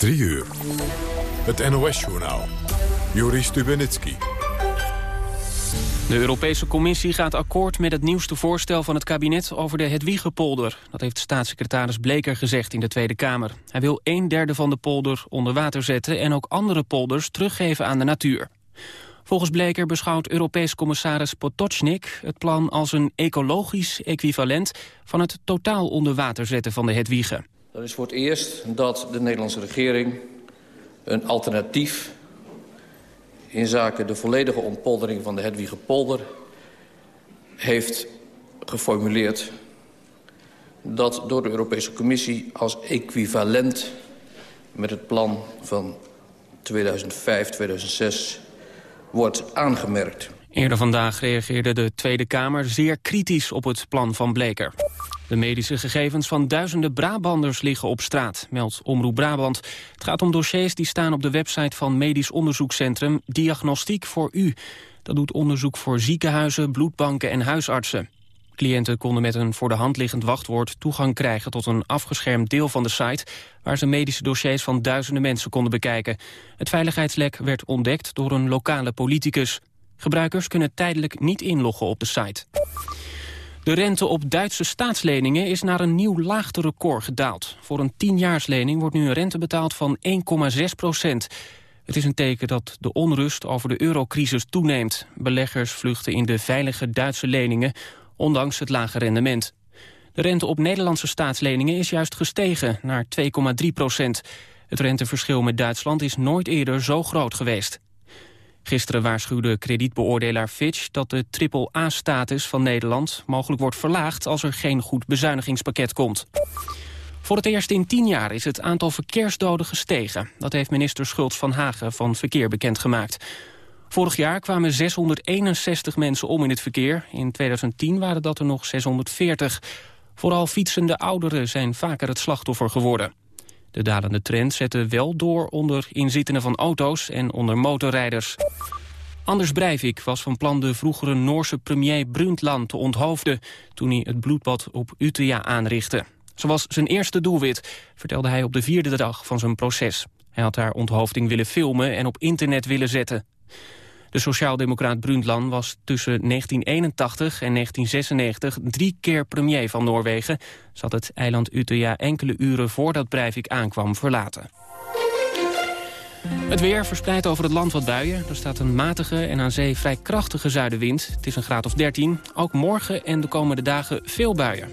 3 uur. Het NOS-journaal. Joris Stubenitski. De Europese Commissie gaat akkoord met het nieuwste voorstel van het kabinet over de Hedwiegepolder. Dat heeft staatssecretaris Bleker gezegd in de Tweede Kamer. Hij wil een derde van de polder onder water zetten en ook andere polders teruggeven aan de natuur. Volgens Bleker beschouwt Europees commissaris Potocnik het plan als een ecologisch equivalent van het totaal onder water zetten van de Hedwiegen. Dat is voor het eerst dat de Nederlandse regering een alternatief in zaken de volledige ontpoldering van de Hedwigepolder heeft geformuleerd dat door de Europese Commissie als equivalent met het plan van 2005-2006 wordt aangemerkt. Eerder vandaag reageerde de Tweede Kamer zeer kritisch op het plan van Bleker. De medische gegevens van duizenden Brabanders liggen op straat, meldt Omroep Brabant. Het gaat om dossiers die staan op de website van medisch onderzoekscentrum Diagnostiek voor U. Dat doet onderzoek voor ziekenhuizen, bloedbanken en huisartsen. Cliënten konden met een voor de hand liggend wachtwoord toegang krijgen tot een afgeschermd deel van de site, waar ze medische dossiers van duizenden mensen konden bekijken. Het veiligheidslek werd ontdekt door een lokale politicus. Gebruikers kunnen tijdelijk niet inloggen op de site. De rente op Duitse staatsleningen is naar een nieuw laagterecord gedaald. Voor een tienjaarslening wordt nu een rente betaald van 1,6 procent. Het is een teken dat de onrust over de eurocrisis toeneemt. Beleggers vluchten in de veilige Duitse leningen, ondanks het lage rendement. De rente op Nederlandse staatsleningen is juist gestegen naar 2,3 procent. Het renteverschil met Duitsland is nooit eerder zo groot geweest. Gisteren waarschuwde kredietbeoordelaar Fitch dat de triple-A-status van Nederland mogelijk wordt verlaagd als er geen goed bezuinigingspakket komt. Voor het eerst in tien jaar is het aantal verkeersdoden gestegen. Dat heeft minister Schultz van Hagen van Verkeer bekendgemaakt. Vorig jaar kwamen 661 mensen om in het verkeer. In 2010 waren dat er nog 640. Vooral fietsende ouderen zijn vaker het slachtoffer geworden. De dalende trend zette wel door onder inzittenden van auto's en onder motorrijders. Anders Breivik was van plan de vroegere Noorse premier Brundtland te onthoofden... toen hij het bloedbad op Utøya aanrichtte. Zoals zijn eerste doelwit, vertelde hij op de vierde dag van zijn proces. Hij had haar onthoofding willen filmen en op internet willen zetten. De sociaaldemocraat Brundtland was tussen 1981 en 1996 drie keer premier van Noorwegen. Zat het eiland Utøya enkele uren voordat Breivik aankwam verlaten. Het weer verspreidt over het land wat buien. Er staat een matige en aan zee vrij krachtige zuidenwind. Het is een graad of 13. Ook morgen en de komende dagen veel buien.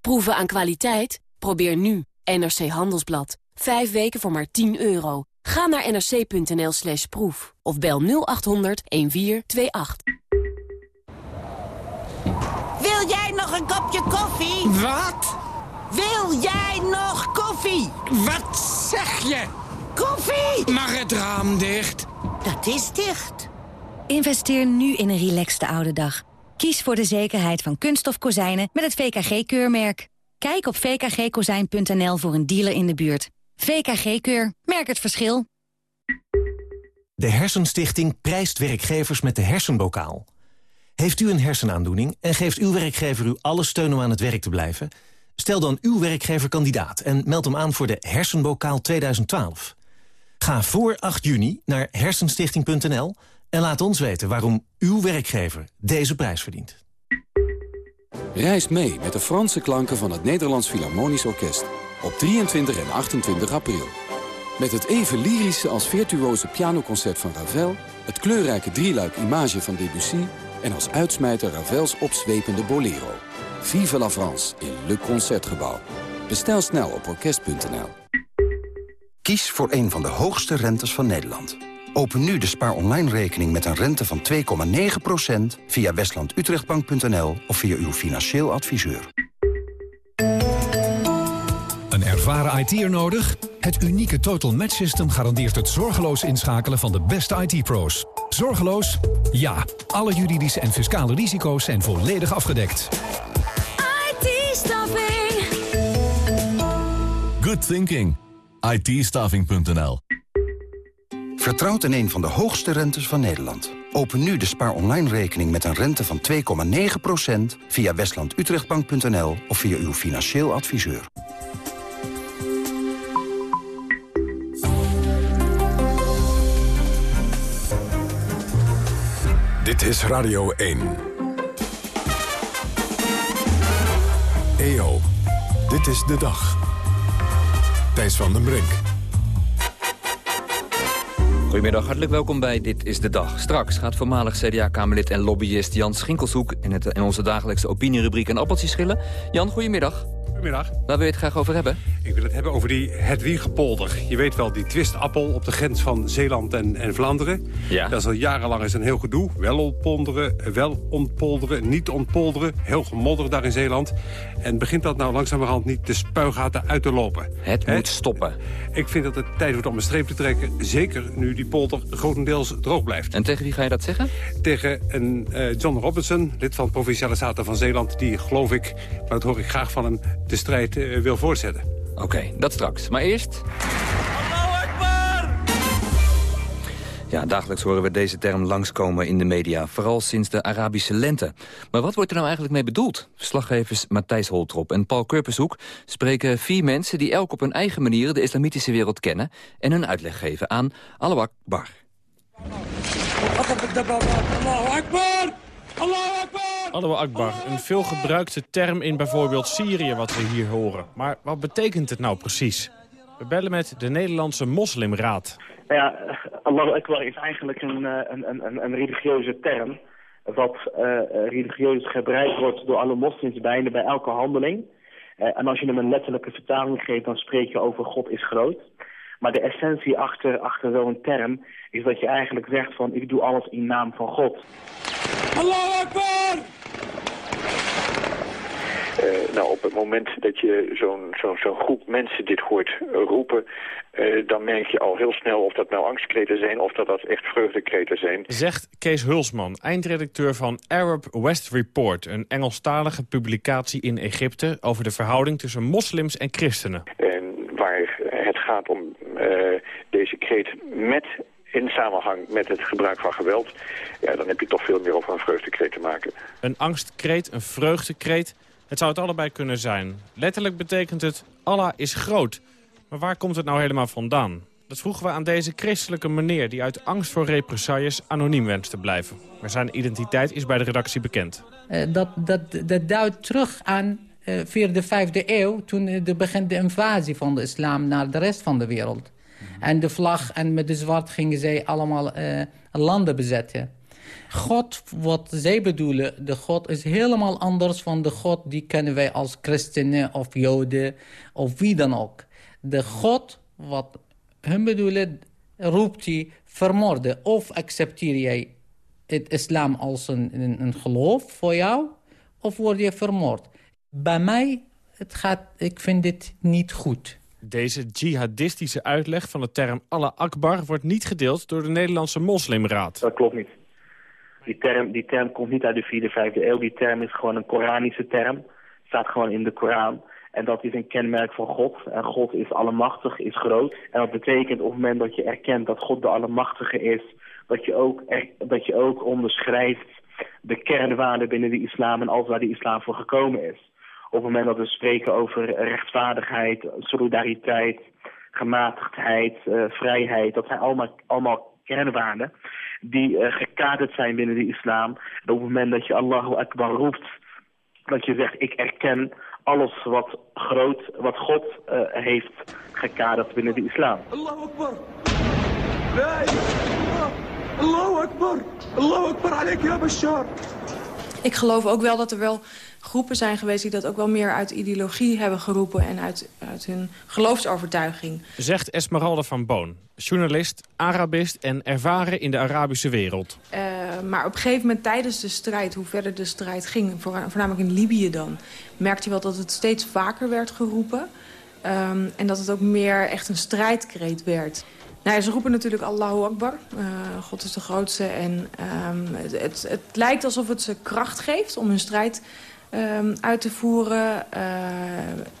Proeven aan kwaliteit? Probeer nu NRC Handelsblad. Vijf weken voor maar 10 euro. Ga naar nrc.nl slash proef of bel 0800 1428. Wil jij nog een kopje koffie? Wat? Wil jij nog koffie? Wat zeg je? Koffie! Mag het raam dicht? Dat is dicht. Investeer nu in een relaxte oude dag. Kies voor de zekerheid van kunststof kozijnen met het VKG-keurmerk. Kijk op vkgkozijn.nl voor een dealer in de buurt. VKG-keur. Merk het verschil. De Hersenstichting prijst werkgevers met de hersenbokaal. Heeft u een hersenaandoening en geeft uw werkgever u alle steun om aan het werk te blijven? Stel dan uw werkgever kandidaat en meld hem aan voor de Hersenbokaal 2012. Ga voor 8 juni naar hersenstichting.nl en laat ons weten waarom uw werkgever deze prijs verdient. Reis mee met de Franse klanken van het Nederlands Philharmonisch Orkest op 23 en 28 april. Met het even lyrische als virtuoze pianoconcert van Ravel... het kleurrijke drieluik Image van Debussy... en als uitsmijter Ravels opzwepende Bolero. Vive la France in Le Concertgebouw. Bestel snel op orkest.nl. Kies voor een van de hoogste rentes van Nederland. Open nu de spaar online rekening met een rente van 2,9% via westlandutrechtbank.nl of via uw financieel adviseur. Een ervaren IT'er nodig? Het unieke Total Match System garandeert het zorgeloos inschakelen van de beste IT-pro's. Zorgeloos? Ja. Alle juridische en fiscale risico's zijn volledig afgedekt. IT-staffing. Good thinking. it Vertrouwt in een van de hoogste rentes van Nederland. Open nu de spaar online rekening met een rente van 2,9% via westlandutrechtbank.nl of via uw financieel adviseur. Dit is Radio 1. EO, dit is de dag. Thijs van den Brink. Goedemiddag, hartelijk welkom bij Dit is de Dag. Straks gaat voormalig CDA-Kamerlid en lobbyist Jan Schinkelshoek... in, het, onze dagelijkse opinierubriek een appeltje schillen. Jan, goedemiddag. Goedemiddag. Waar wil je het graag over hebben? Ik wil het hebben over die Hedwigepolder. Je weet wel, die twistappel op de grens van Zeeland en, en Vlaanderen. Ja. Dat is al jarenlang is een heel gedoe. Wel ontpolderen, wel ontpolderen, niet ontpolderen. Heel gemodderd daar in Zeeland. En begint dat nou langzamerhand niet de spuigaten uit te lopen? Het moet stoppen. Ik vind dat het tijd wordt om een streep te trekken. Zeker nu die polder grotendeels droog blijft. En tegen wie ga je dat zeggen? Tegen een uh, John Robinson, lid van de Provinciale Staten van Zeeland... die, geloof ik, maar dat hoor ik graag van hem, de strijd uh, wil voortzetten. Oké, okay, dat straks. Maar eerst... Ja, dagelijks horen we deze term langskomen in de media. Vooral sinds de Arabische lente. Maar wat wordt er nou eigenlijk mee bedoeld? Verslaggevers Matthijs Holtrop en Paul Kurpershoek spreken vier mensen... die elk op hun eigen manier de islamitische wereld kennen... en hun uitleg geven aan Allahu Akbar. Allahu Akbar! Allahu Akbar! Allahu Akbar, een veelgebruikte term in bijvoorbeeld Syrië wat we hier horen. Maar wat betekent het nou precies? We bellen met de Nederlandse Moslimraad. Nou ja, Allahu Akbar is eigenlijk een, een, een, een religieuze term... wat uh, religieus gebruikt wordt door alle moslims bijna bij elke handeling. Uh, en als je hem een letterlijke vertaling geeft, dan spreek je over God is groot. Maar de essentie achter, achter zo'n term is dat je eigenlijk zegt van... ik doe alles in naam van God. Allahu Akbar! Uh, nou, op het moment dat je zo'n zo'n zo'n groep mensen dit hoort roepen... Uh, dan merk je al heel snel of dat nou angstkreten zijn... of dat dat echt vreugdekreten zijn. Zegt Kees Hulsman, eindredacteur van Arab West Report... een Engelstalige publicatie in Egypte... over de verhouding tussen moslims en christenen. En waar het gaat om uh, deze kreet met in samenhang met het gebruik van geweld... ja, dan heb je toch veel meer over een vreugdekreet te maken. Een angstkreet, een vreugdekreet... Het zou het allebei kunnen zijn. Letterlijk betekent het, Allah is groot. Maar waar komt het nou helemaal vandaan? Dat vroegen we aan deze christelijke meneer... die uit angst voor represailles anoniem wenst te blijven. Maar zijn identiteit is bij de redactie bekend. Uh, dat, dat, dat duidt terug aan uh, via de vijfde eeuw... toen er begint de invasie van de islam naar de rest van de wereld. En de vlag en met de zwart gingen zij allemaal uh, landen bezetten. God, wat zij bedoelen, de God is helemaal anders van de God die kennen wij als christenen of joden of wie dan ook. De God, wat hun bedoelen, roept hij vermoorden. Of accepteer jij het islam als een, een, een geloof voor jou, of word je vermoord. Bij mij, het gaat, ik vind dit niet goed. Deze jihadistische uitleg van de term Allah Akbar wordt niet gedeeld door de Nederlandse Moslimraad. Dat klopt niet. Die term, die term komt niet uit de 4e, 5e eeuw. Die term is gewoon een Koranische term. Staat gewoon in de Koran. En dat is een kenmerk van God. En God is allemachtig, is groot. En dat betekent op het moment dat je erkent dat God de allemachtige is... dat je ook, dat je ook onderschrijft de kernwaarden binnen de islam... en alles waar de islam voor gekomen is. Op het moment dat we spreken over rechtvaardigheid, solidariteit... gematigdheid, uh, vrijheid... dat zijn allemaal, allemaal kernwaarden die uh, gekaderd zijn binnen de islam. En op het moment dat je Allahu Akbar roept, dat je zegt ik erken alles wat groot, wat God uh, heeft gekaderd binnen de islam. Allahu Akbar. Allahu Akbar. Allahu Akbar alaik ya Bashar. Ik geloof ook wel dat er wel groepen zijn geweest... die dat ook wel meer uit ideologie hebben geroepen... en uit, uit hun geloofsovertuiging. Zegt Esmeralda van Boon, journalist, Arabist... en ervaren in de Arabische wereld. Uh, maar op een gegeven moment tijdens de strijd, hoe verder de strijd ging... voornamelijk in Libië dan, merkte je wel dat het steeds vaker werd geroepen... Um, en dat het ook meer echt een strijdkreet werd... Nou, ze roepen natuurlijk Allahu Akbar. Uh, God is de grootste. En um, het, het, het, lijkt alsof het ze kracht geeft om hun strijd ehm, uit te voeren. Uh,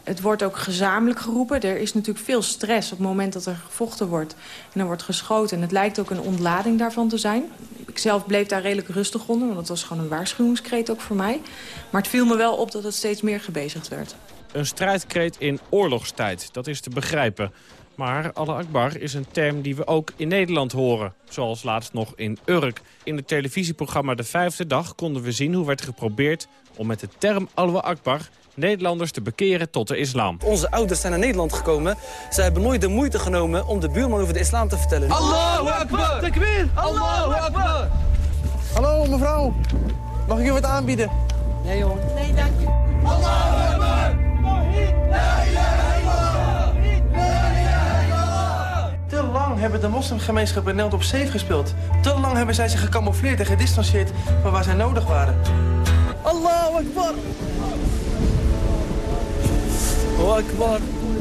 het wordt ook gezamenlijk geroepen. Er is natuurlijk veel stress op het moment dat er gevochten wordt. En er wordt geschoten. En het lijkt ook een ontlading daarvan te zijn. Ik zelf bleef daar redelijk rustig onder, want dat was gewoon een waarschuwingskreet ook voor mij. Maar het viel me wel op dat het steeds meer gebezigd werd. Een strijdkreet in oorlogstijd, dat is te begrijpen. Maar Allah Akbar is een term die we ook in Nederland horen. Zoals laatst nog in Urk. In het televisieprogramma De Vijfde Dag konden we zien hoe werd geprobeerd... om met de term Allah Akbar Nederlanders te bekeren tot de islam. Onze ouders zijn naar Nederland gekomen. Ze hebben nooit de moeite genomen om de buurman over de islam te vertellen. Allahu Akbar! Takbir! Allahu Akbar! Hallo mevrouw, mag ik u wat aanbieden? Nee joh. Nee, dank u. Allahu Akbar! Lang hebben de moslimgemeenschap in Nederland op safe gespeeld. Te lang hebben zij zich gecamoufleerd en gedistanceerd van waar zij nodig waren. Allahu Akbar! Akbar,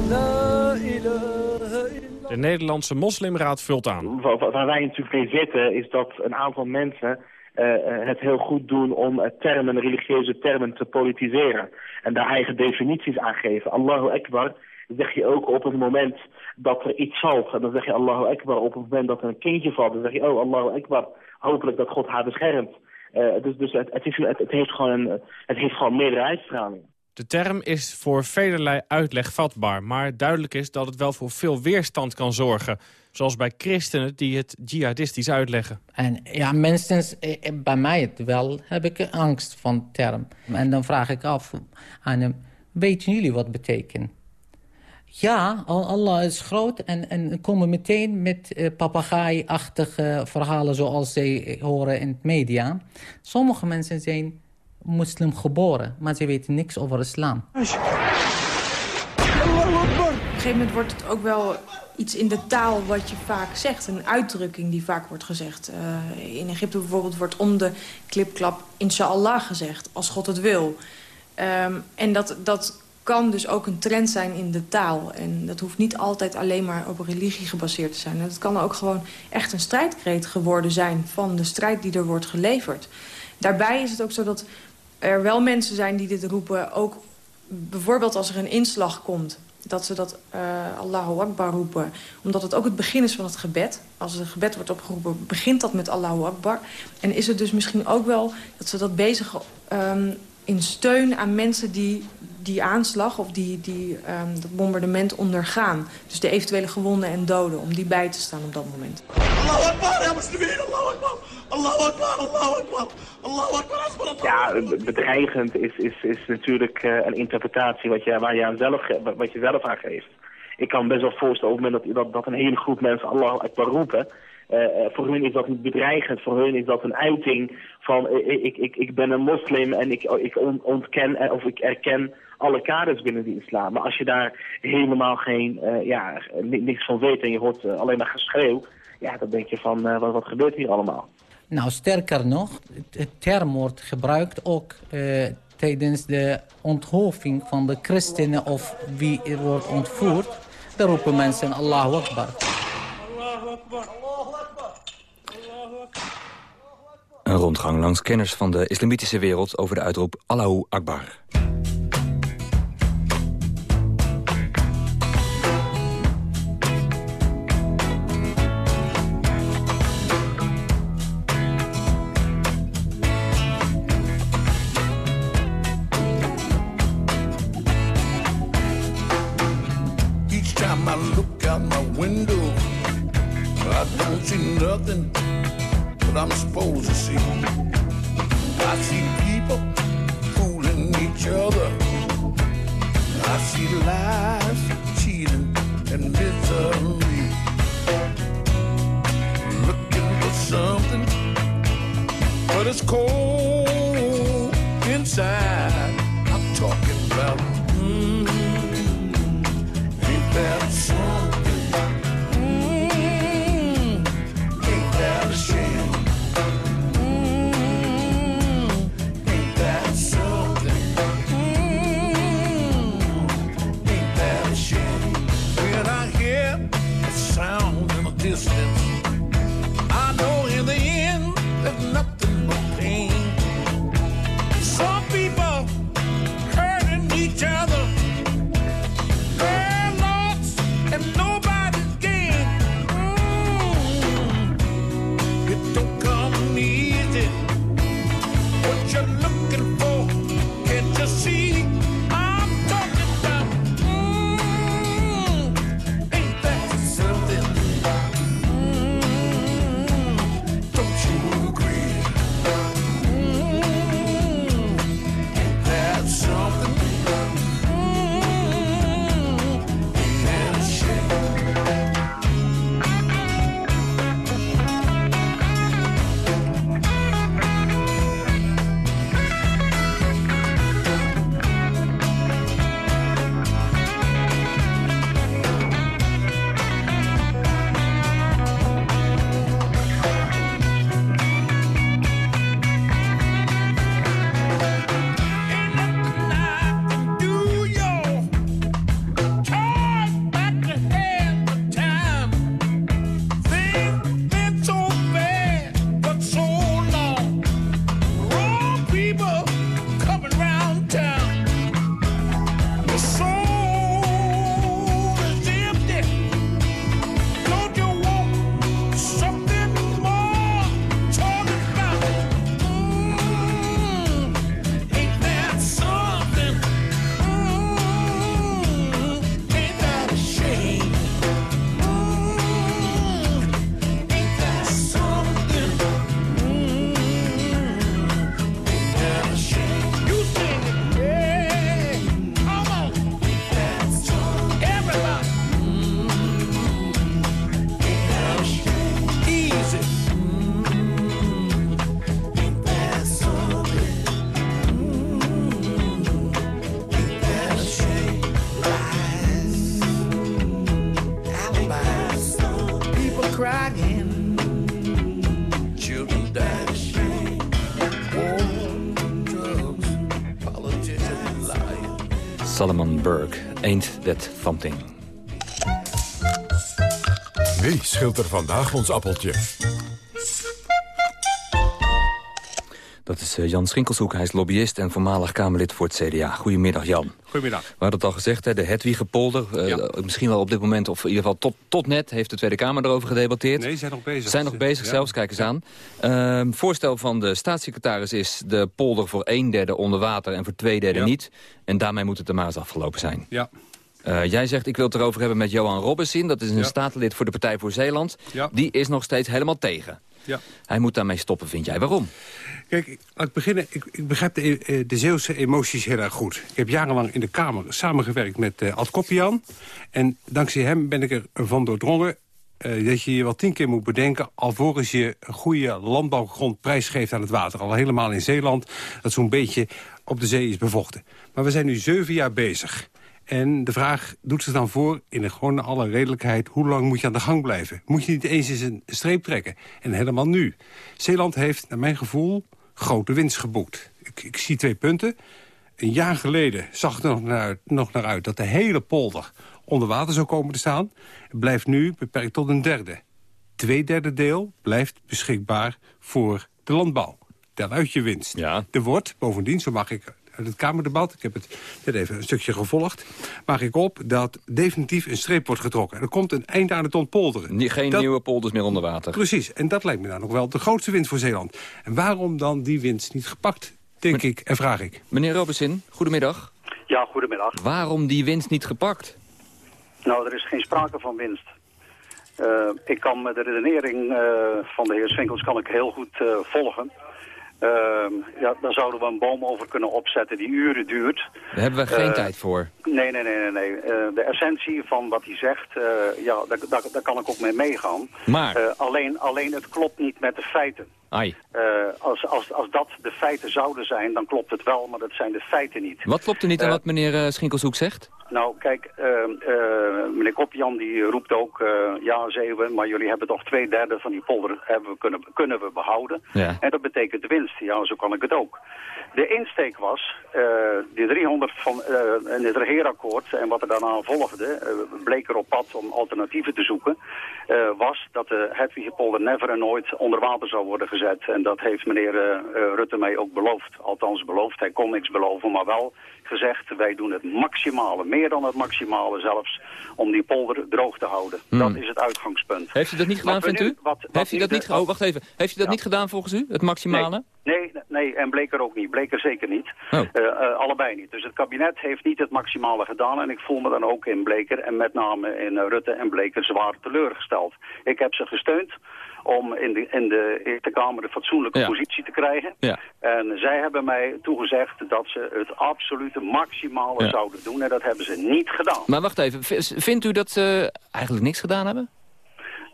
la ilaha De Nederlandse Moslimraad vult aan. Waar wij natuurlijk mee zitten is dat een aantal mensen uh, het heel goed doen om uh, termen, religieuze termen te politiseren. En daar eigen definities aan geven. Allahu Akbar zeg je ook op het moment dat er iets valt. En dan zeg je Allahu Akbar op het moment dat er een kindje valt. Dan zeg je, oh Allahu Akbar, hopelijk dat God haar beschermt. Uh, dus dus het, het, is, het, het, heeft gewoon een, het heeft gewoon meerdere uitstralingen. De term is voor velerlei uitleg vatbaar, maar duidelijk is dat het wel voor veel weerstand kan zorgen. Zoals bij christenen die het jihadistisch uitleggen. En ja, minstens eh, bij mij het wel heb ik angst van de term. En dan vraag ik af aan hem, weten jullie wat betekent? Ja, Allah is groot en, en komen meteen met uh, papegaai-achtige verhalen zoals ze horen in het media. Sommige mensen zijn moslim geboren, maar ze weten niks over islam. Op een gegeven moment wordt het ook wel iets in de taal wat je vaak zegt. Een uitdrukking die vaak wordt gezegd. In Egypte bijvoorbeeld wordt om de klipklap inshallah gezegd, als God het wil. Um, en dat, dat kan dus ook een trend zijn in de taal. En dat hoeft niet altijd alleen maar op religie gebaseerd te zijn. Het kan ook gewoon echt een strijdkreet geworden zijn... van de strijd die er wordt geleverd. Daarbij is het ook zo dat er wel mensen zijn die dit roepen... ook bijvoorbeeld als er een inslag komt... dat ze dat uh, Allahu Akbar roepen. Omdat het ook het begin is van het gebed. Als het gebed wordt opgeroepen, begint dat met Allahu Akbar. En is het dus misschien ook wel dat ze dat bezig... Um, in steun aan mensen die die aanslag of die, die, um, dat bombardement ondergaan. Dus de eventuele gewonden en doden, om die bij te staan op dat moment. Allahu Akbar, Allahu Akbar, Allahu Akbar, Allahu Akbar, Allahu Akbar. Ja, bedreigend is, is, is natuurlijk uh, een interpretatie wat je, waar je aan zelf, wat je zelf aan geeft. Ik kan me best wel voorstellen op het moment dat, dat, dat een hele groep mensen Allahu Akbar roepen... Uh, voor hun is dat niet bedreigend, voor hun is dat een uiting van uh, ik, ik, ik ben een moslim en ik, ik ontken of ik erken alle kaders binnen die islam. Maar als je daar helemaal geen, ja, niks van weet en je hoort alleen maar geschreeuw, ja, dan denk je van wat, wat gebeurt hier allemaal? Nou, sterker nog, het wordt gebruikt ook tijdens de onthoofding van de christenen of wie er wordt ontvoerd. Daar roepen mensen Allahu Akbar. Allahu Akbar. Een rondgang langs kenners van de islamitische wereld over de uitroep Allahu Akbar. Salomon children Burke, Ain't That Something. Wie schildert er vandaag ons appeltje? Dat is eh, Jan Schinkelshoek. Hij is lobbyist en voormalig Kamerlid voor het CDA. Goedemiddag, Jan. Goedemiddag. We hadden het al gezegd, hè, de Hedwigepolder. Uh, Misschien wel op dit moment, of in ieder geval tot, tot net... heeft de Tweede Kamer erover gedebatteerd. Nee, ze zijn nog bezig. zijn nog bezig zelfs, kijk eens aan. Uh, voorstel van de staatssecretaris is de polder voor een derde onder water... en voor twee derde niet. En daarmee moet het maar eens afgelopen zijn. Ja. Uh, jij zegt, ik wil het erover hebben met Johan Robbensin. Dat is een ja. statenlid voor de Partij voor Zeeland. Ja. Die is nog steeds helemaal tegen. Ja. Hij moet daarmee stoppen, vind jij. Waarom? Kijk, laat ik beginnen. Ik, ik begrijp de, e- de Zeeuwse emoties heel erg goed. Ik heb jarenlang in de Kamer samengewerkt met uh, Ad Koppian. En dankzij hem ben ik ervan doordrongen... Uh, dat je je wel tien keer moet bedenken... alvorens je goede landbouwgrond prijsgeeft aan het water. Al helemaal in Zeeland, dat zo'n beetje op de zee is bevochten. Maar we zijn nu zeven jaar bezig... En de vraag doet zich dan voor, in gewoon alle redelijkheid... hoe lang moet je aan de gang blijven? Moet je niet eens eens een streep trekken? En helemaal nu. Zeeland heeft, naar mijn gevoel, grote winst geboekt. Ik, ik zie twee punten. Een jaar geleden zag het er nog naar, nog naar uit... dat de hele polder onder water zou komen te staan. Het blijft nu beperkt tot een derde. Twee derde deel blijft beschikbaar voor de landbouw. Tel uit je winst. Ja. Er wordt, bovendien, zo mag ik uit het Kamerdebat, ik heb het net even een stukje gevolgd... maak ik op dat definitief een streep wordt getrokken. Er komt een einde aan het ontpolderen. Geen dat, nieuwe polders meer onder water. Precies, en dat lijkt me dan nog wel de grootste winst voor Zeeland. En waarom dan die winst niet gepakt, denk ik en vraag ik. Meneer Robesin, goedemiddag. Ja, goedemiddag. Waarom die winst niet gepakt? Nou, er is geen sprake van winst. Uh, ik kan met de redenering uh, van de heer Swinkels kan ik heel goed uh, volgen. Uh, ja, daar zouden we een boom over kunnen opzetten die uren duurt. Daar hebben we geen uh, tijd voor. Nee, nee, nee. nee, nee. Uh, de essentie van wat hij zegt, ja, daar, daar, daar, kan ik ook mee meegaan. Maar? alleen, alleen het klopt niet met de feiten. Ai. als, als, als dat de feiten zouden zijn, dan klopt het wel, maar dat zijn de feiten niet. Wat klopt er niet aan wat meneer Schinkelshoek zegt? Nou, kijk, meneer Kopjan die roept ook, ja, Zeeuwen, maar jullie hebben toch twee derde van die polder hebben we kunnen, kunnen we behouden. Ja. En dat betekent de Ja, zo kan ik het ook. De insteek was, uh, die 300 van in het regeerakkoord en wat er daarna volgde, uh, bleek er op pad om alternatieven te zoeken, was dat de Hedwigepolder never en nooit onder water zou worden gezet. En dat heeft meneer Rutte mij ook beloofd. Althans beloofd, hij kon niks beloven, maar wel gezegd, wij doen het maximale, meer dan het maximale zelfs, om die polder droog te houden. Hmm. Dat is het uitgangspunt. Heeft u dat niet gedaan, vindt nu, u? Wat, wat heeft u dat niet oh, wacht even. Heeft u dat ja. niet gedaan volgens u, het maximale? Nee, nee, nee, en bleek er ook niet. Bleek er zeker niet. Oh. Uh, uh, allebei niet. Dus het kabinet heeft niet het maximale gedaan. En ik voel me dan ook in Bleker en met name in uh, Rutte en Bleker zwaar teleurgesteld. Ik heb ze gesteund om in de, in de Eerste Kamer een fatsoenlijke Ja. positie te krijgen. Ja. En zij hebben mij toegezegd dat ze het absolute maximale Ja. zouden doen. En dat hebben ze niet gedaan. Maar wacht even, vindt u dat ze eigenlijk niks gedaan hebben?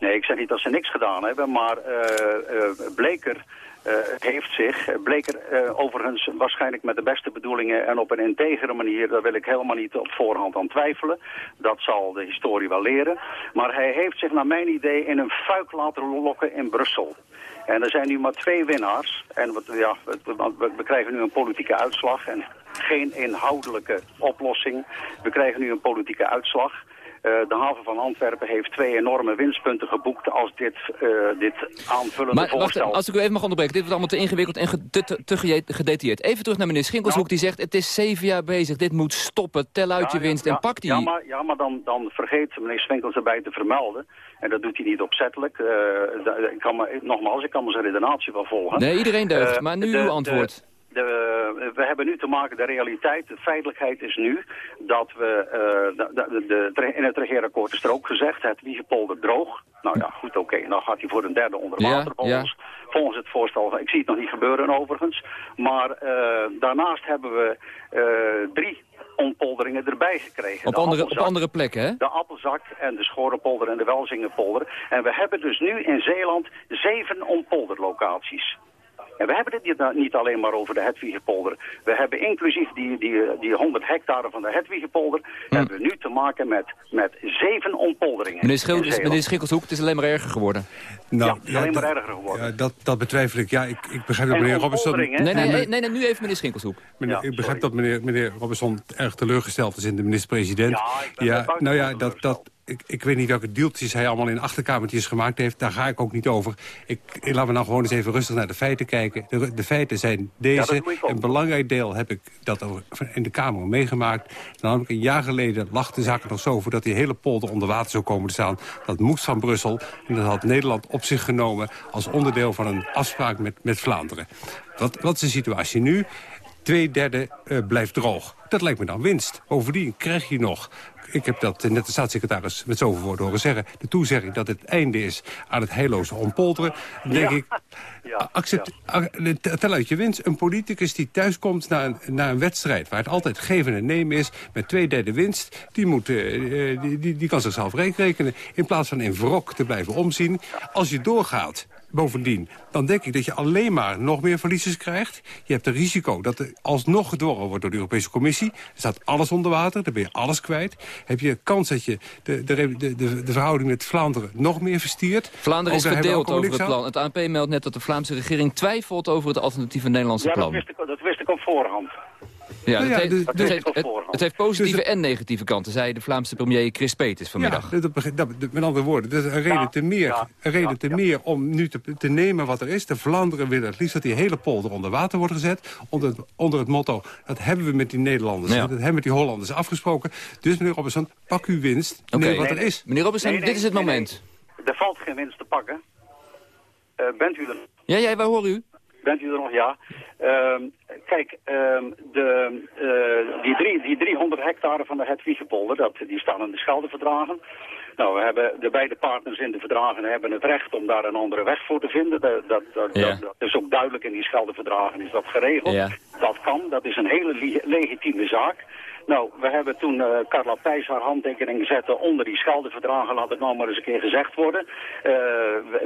Nee, ik zeg niet dat ze niks gedaan hebben, maar eh, eh, Bleker eh, heeft zich, Bleker eh, overigens waarschijnlijk met de beste bedoelingen en op een integere manier, daar wil ik helemaal niet op voorhand aan twijfelen. Dat zal de historie wel leren. Maar hij heeft zich naar mijn idee in een fuik laten lokken in Brussel. En er zijn nu maar twee winnaars. En ja, we krijgen nu een politieke uitslag en geen inhoudelijke oplossing. We krijgen nu een politieke uitslag. Eh, de haven van Antwerpen heeft twee enorme winstpunten geboekt als dit, eh, dit aanvullende Maar wacht, voorstel. als ik u even mag onderbreken. Dit wordt allemaal te ingewikkeld en te, te, te ge- gedetailleerd. Even terug naar meneer Schinkelshoek. Die zegt, het is zeven jaar bezig. Dit moet stoppen. Tel uit Ja, je winst ja, en pak die. Ja, maar, ja, maar dan, dan vergeet meneer Swinkels erbij te vermelden. En dat doet hij niet opzettelijk. Eh, ik kan me, nogmaals, ik kan me zijn redenatie wel volgen. Nee, iedereen deugt. Maar nu de- uw antwoord. de, we hebben nu te maken, de realiteit, de feitelijkheid is nu dat we, eh, de, in het regeerakkoord is er ook gezegd, het Wiegepolder droog. Nou ja, goed, oké, dan gaat hij voor een derde onder Ja, water volgens, volgens het voorstel. Ik zie het nog niet gebeuren overigens. Maar eh, daarnaast hebben we eh, drie ontpolderingen erbij gekregen. Op De andere, op andere plekken, hè? de Appelzak en de Schorenpolder en de Welzingenpolder. En we hebben dus nu in Zeeland zeven ontpolderlocaties. En we hebben het niet, niet alleen maar over de Hetwiegepolder. We hebben inclusief die, die, die 100 hectare van de Hetwiegepolder... hebben we nu te maken met, met zeven ontpolderingen. Meneer, Schil, meneer Schikkelshoek, het is alleen maar erger geworden. Nou, ja, het is alleen maar erger geworden. Ja, dat, dat betwijfel ik. Ja, ik, ik begrijp dat meneer Robinson... Nee nee, nee, nee, nee, nu even meneer Schinkelshoek. Meneer, ja, ik begrijp dat meneer, meneer Robinson erg teleurgesteld is in de minister-president. Ja, ja nou ja, dat, dat, ik, ik weet niet welke deeltjes hij allemaal in achterkamertjes gemaakt heeft. Daar ga ik ook niet over. Ik, ik laten we nou gewoon eens even rustig naar de feiten kijken. De, de feiten zijn deze. een belangrijk deel heb ik dat in de Kamer meegemaakt. Namelijk een jaar geleden lag de zaak nog zo... voordat die hele polder onder water zou komen te staan. Dat moest van Brussel. En dat had Nederland op zich genomen... als onderdeel van een afspraak met, met Vlaanderen. Wat, wat is de situatie nu? Twee derde uh, blijft droog. Dat lijkt me dan winst. Bovendien krijg je nog ik heb dat net de staatssecretaris met zoveel woorden horen zeggen... de toezegging dat het einde is aan het heilloze ontpolteren... Dan denk ik, ja, accept, ja. tel uit je winst. Een politicus die thuiskomt na een, na een wedstrijd... waar het altijd geven en nemen is, met twee derde winst... die, moet, uh, die, die, die kan zichzelf rekenen. In plaats van in wrok te blijven omzien. Als je doorgaat bovendien, dan denk ik dat je alleen maar nog meer verliezers krijgt. Je hebt het risico dat er alsnog gedwongen wordt door de Europese Commissie. Er staat alles onder water, dan ben je alles kwijt. Heb je kans dat je de, de, de, de, verhouding met Vlaanderen nog meer verstiert. Vlaanderen is verdeeld over het plan. Het ANP meldt net dat de Vlaamse regering twijfelt over het alternatieve Nederlandse plan. Ja, dat wist ik, dat wist ik op voorhand. Ja, nou het, heeft, heeft, het, heeft, positieve dus en negatieve kanten, zei de Vlaamse premier Chris Peters vanmiddag. Ja, dat, met andere woorden, dat is een reden te meer, een reden te meer om nu te, te, nemen wat er is. De Vlaanderen willen het liefst dat die hele polder onder water wordt gezet. Onder het, onder het motto, dat hebben we met die Nederlanders, dat hebben we met die Hollanders afgesproken. Dus meneer Robinson, pak uw winst, neem wat er is. Meneer Robinson, dit is het moment. Er valt geen winst te pakken. Uh, bent u er? Ja, jij, wij horen u. Bent u er nog? Ja. Uh, kijk, uh, de, uh, die, drie, die 300 hectare van de Hetwiegepolder, dat, die staan in de Scheldeverdragen. Nou, we hebben de beide partners in de verdragen hebben het recht om daar een andere weg voor te vinden. Dat, dat, dat, ja. dat, is ook duidelijk in die Scheldeverdragen is dat geregeld. Ja. Dat kan, dat is een hele legitieme zaak. Nou, we hebben toen uh, Carla Pijs haar handtekening zette onder die scheldeverdragen, laat het nou maar eens een keer gezegd worden. Uh,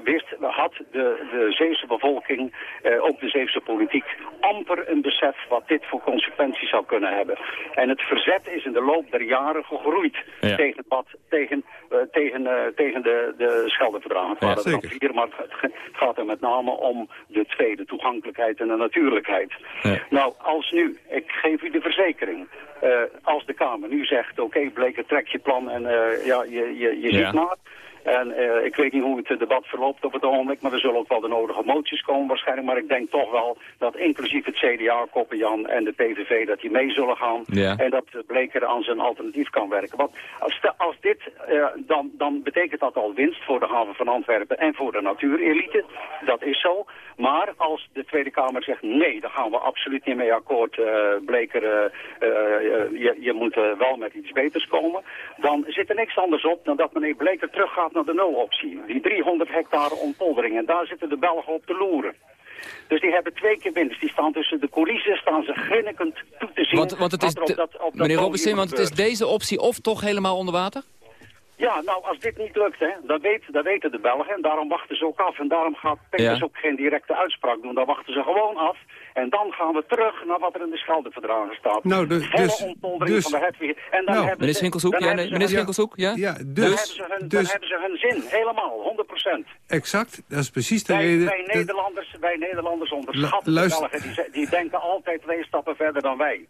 wist, had de, de Zeeuwse bevolking, uh, ook de Zeeuwse politiek, amper een besef wat dit voor consequenties zou kunnen hebben. En het verzet is in de loop der jaren gegroeid ja. tegen, wat, tegen, tegen, tegen de, de scheldeverdragen. Ja, het, vier, maar het gaat er met name om de tweede toegankelijkheid en de natuurlijkheid. Ja. Nou, als nu, ik geef u de verzekering, uh, als de Kamer nu zegt, oké, okay, bleek het trekjeplan en uh, ja, je, je, je ja. ziet maar. En uh, ik weet niet hoe het debat verloopt op het ogenblik, maar er zullen ook wel de nodige moties komen waarschijnlijk. Maar ik denk toch wel dat inclusief het CDA, Koppenjan en de PVV, dat die mee zullen gaan. Ja. En dat Bleker aan zijn alternatief kan werken. Want als, de, als dit, uh, dan, dan betekent dat al winst voor de haven van Antwerpen en voor de natuurelite. Dat is zo. Maar als de Tweede Kamer zegt nee, daar gaan we absoluut niet mee akkoord, uh, Bleker, je, je moet wel met iets beters komen. Dan zit er niks anders op dan dat meneer Bleker teruggaat naar de nuloptie. Die 300 hectare ontpoldering. En daar zitten de Belgen op te loeren. Dus die hebben twee keer winst. Die staan tussen de coulissen, staan ze grinnikend toe te zien. Want, want het is, op dat, op meneer Robinson, want het is deze optie of toch helemaal onder water? Ja, nou, als dit niet lukt, hè, dat, weet, dat weten de Belgen. En daarom wachten ze ook af. En daarom gaat Peters ja. ook geen directe uitspraak doen. Dan wachten ze gewoon af. En dan gaan we terug naar wat er in de Scheldeverdragen staat. Nou, de, dus, ontpoldering dus, van de Hedwig. En dan nou, hebben meneer Schinkelshoek, ja, nee, meneer Schinkelshoek, ja? ja dus, dan, hebben ze hun, dus, dan hebben ze hun zin, helemaal, 100%. Exact, dat is precies de wij, reden... Wij Nederlanders, wij Nederlanders onderschatten de Belgen. Die, die denken altijd twee stappen verder dan wij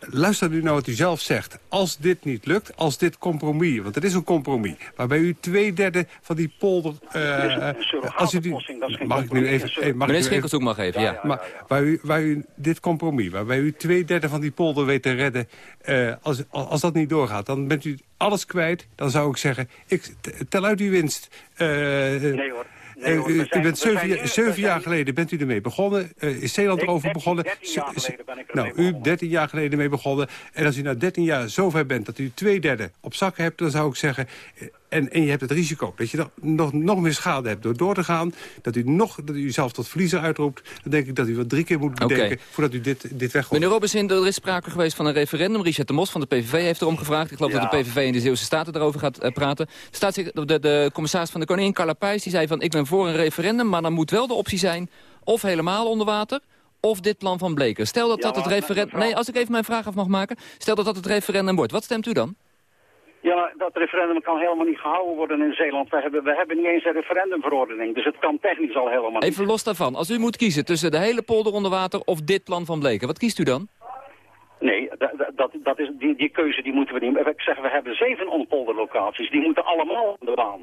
luister nu naar wat u zelf zegt. Als dit niet lukt, als dit compromis, want het is een compromis... waarbij u twee derde van die polder... Uh, als u die, mag ik nu even... Hey, mag Meneer Schinkelshoek mag even, ja. ja. Maar waar u, waar u dit compromis, waarbij u twee derde van die polder weet te redden... Uh, als, als dat niet doorgaat, dan bent u alles kwijt. Dan zou ik zeggen, ik, tel uit uw winst. Uh, nee hoor. Nee, hoor, u, u bent zeven, zeven jaar geleden bent u ermee begonnen. Uh, is Zeeland erover begonnen? 13 jaar geleden ben ik er Nou, u 13 jaar geleden mee begonnen. En als u na 13 jaar zover bent dat u twee derde op zak hebt... dan zou ik zeggen, en, en je hebt het risico dat je nog, nog, nog meer schade hebt door door te gaan. Dat u, nog, dat u zelf tot verliezer uitroept. Dan denk ik dat u wat drie keer moet bedenken okay. voordat u dit, dit weggooit. Meneer Robinson, er is sprake geweest van een referendum. Richard de Mos van de PVV heeft erom gevraagd. Ik geloof ja. dat de PVV in de Zeeuwse Staten daarover gaat uh, praten. Staat, de, de, de commissaris van de Koningin, Carla Pijs, die zei van... ik ben voor een referendum, maar dan moet wel de optie zijn of helemaal onder water of dit plan van Bleker. Stel dat Ja, dat het referendum... Nee, als ik even mijn vraag af mag maken. Stel dat dat het referendum wordt. Wat stemt u dan? Ja, dat referendum kan helemaal niet gehouden worden in Zeeland. We hebben, we hebben niet eens een referendumverordening. Dus het kan technisch al helemaal niet. Even los daarvan. Als u moet kiezen tussen de hele polder onder water of dit plan van Bleker. Wat kiest u dan? Nee, da- da- dat, dat is, die, die keuze die moeten we niet... Ik zeg, we hebben zeven onpolderlocaties. Die moeten allemaal op de baan.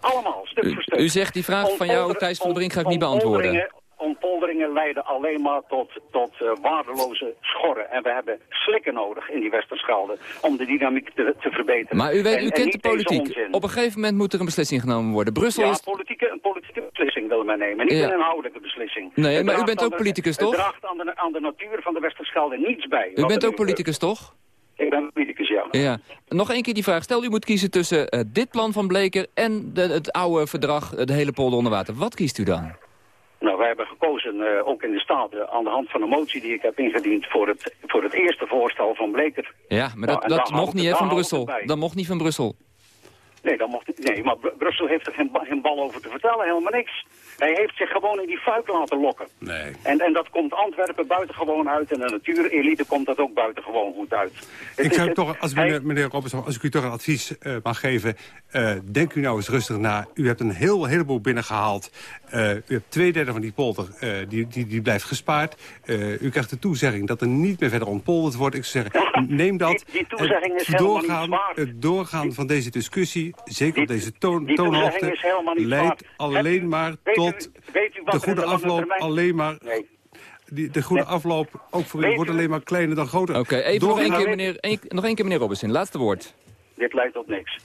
Allemaal, stuk voor stuk. U zegt die vraag van jou, Thijs van der Brink, ga ik niet beantwoorden. Ontpolderingen leiden alleen maar tot, tot eh, waardeloze schorren. En we hebben slikken nodig in die Westerschelde om de dynamiek te, te verbeteren. Maar u, weet, En- u en kent de politiek. Op een gegeven moment moet er een beslissing genomen worden. Brussel Ja, is... politieke, een politieke beslissing willen wij nemen. Niet Ja. een inhoudelijke beslissing. Nee, Het maar u bent ook de- politicus, Het toch? draagt aan de, aan de natuur van de Westerschelde niets bij. U bent ook politicus, toch? Ik ben politicus, ja. Ja. Nog één keer die vraag. Stel, u moet kiezen tussen eh, dit plan van Bleker en de, het oude verdrag, eh, de hele polder onder water. Wat kiest u dan? Nou, wij hebben gekozen, eh, ook in de Staten, aan de hand van een motie die ik heb ingediend voor het, voor het eerste voorstel van Bleker. Ja, maar Nou, dat, en dat mocht niet hè, van Brussel. Dat mocht niet van Brussel. Nee, dat mocht, niet- nee maar Br- Brussel heeft er geen, ba- geen bal over te vertellen, helemaal niks. Hij heeft zich gewoon in die fuik laten lokken. Nee. En, en dat komt Antwerpen buitengewoon uit en de natuurelite komt dat ook buitengewoon goed uit. Het Ik zou het- toch, als hij- meneer, meneer Robinson, als ik u toch een advies eh, mag geven... eh, denk u nou eens rustig na. U hebt een heel, heleboel binnengehaald. Eh, u hebt twee derde van die polder, eh, die, die, die blijft gespaard. Eh, u krijgt de toezegging dat er niet meer verder ontpolderd wordt. Ik zou zeggen, neem dat. die- die toezegging is het helemaal niet doorgaan. Het doorgaan van deze discussie, zeker op deze toon, die toezegging toonhoogte... is helemaal niet leidt alleen maar tot weet u wat de goede afloop alleen maar... Die, de goede afloop, ook voor u, wordt alleen maar kleiner dan groter. Oké, even nog één, keer, meneer, één- nog één keer meneer Robinson. Laatste woord. Dit leidt tot niks.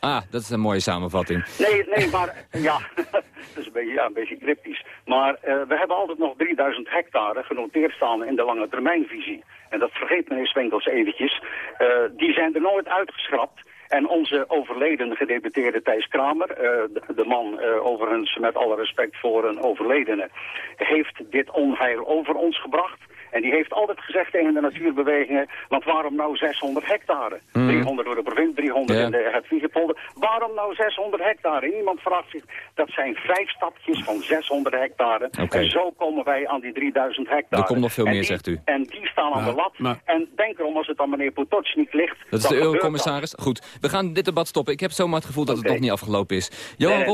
Ah, dat is een mooie samenvatting. Nee, nee, maar ja, dat is een beetje, ja, een beetje cryptisch. Maar eh, we hebben altijd nog 3000 hectare genoteerd staan in de lange termijnvisie. En dat vergeet meneer Svenkels eventjes. Eh, die zijn er nooit uitgeschrapt. En onze overleden gedeputeerde Thijs Kramer, eh, de, man overigens met alle respect voor een overledene, heeft dit onheil over ons gebracht. En die heeft altijd gezegd tegen de natuurbewegingen, want waarom nou 600 hectare? Mm. 300 door de provincie, 300 Ja. in de Hedwiegepolder. Waarom nou 600 hectare? Niemand vraagt zich, dat zijn vijf stapjes van 600 hectare. Oké. En zo komen wij aan die 3000 hectare. Er komt nog veel meer, die- zegt u. En die staan aan de lat. maar- En denk erom, als het aan meneer Potocnik ligt... Dat is de eurocommissaris. Goed, we gaan dit debat stoppen. Ik heb zomaar het gevoel dat het nog niet afgelopen is. Johan Nee,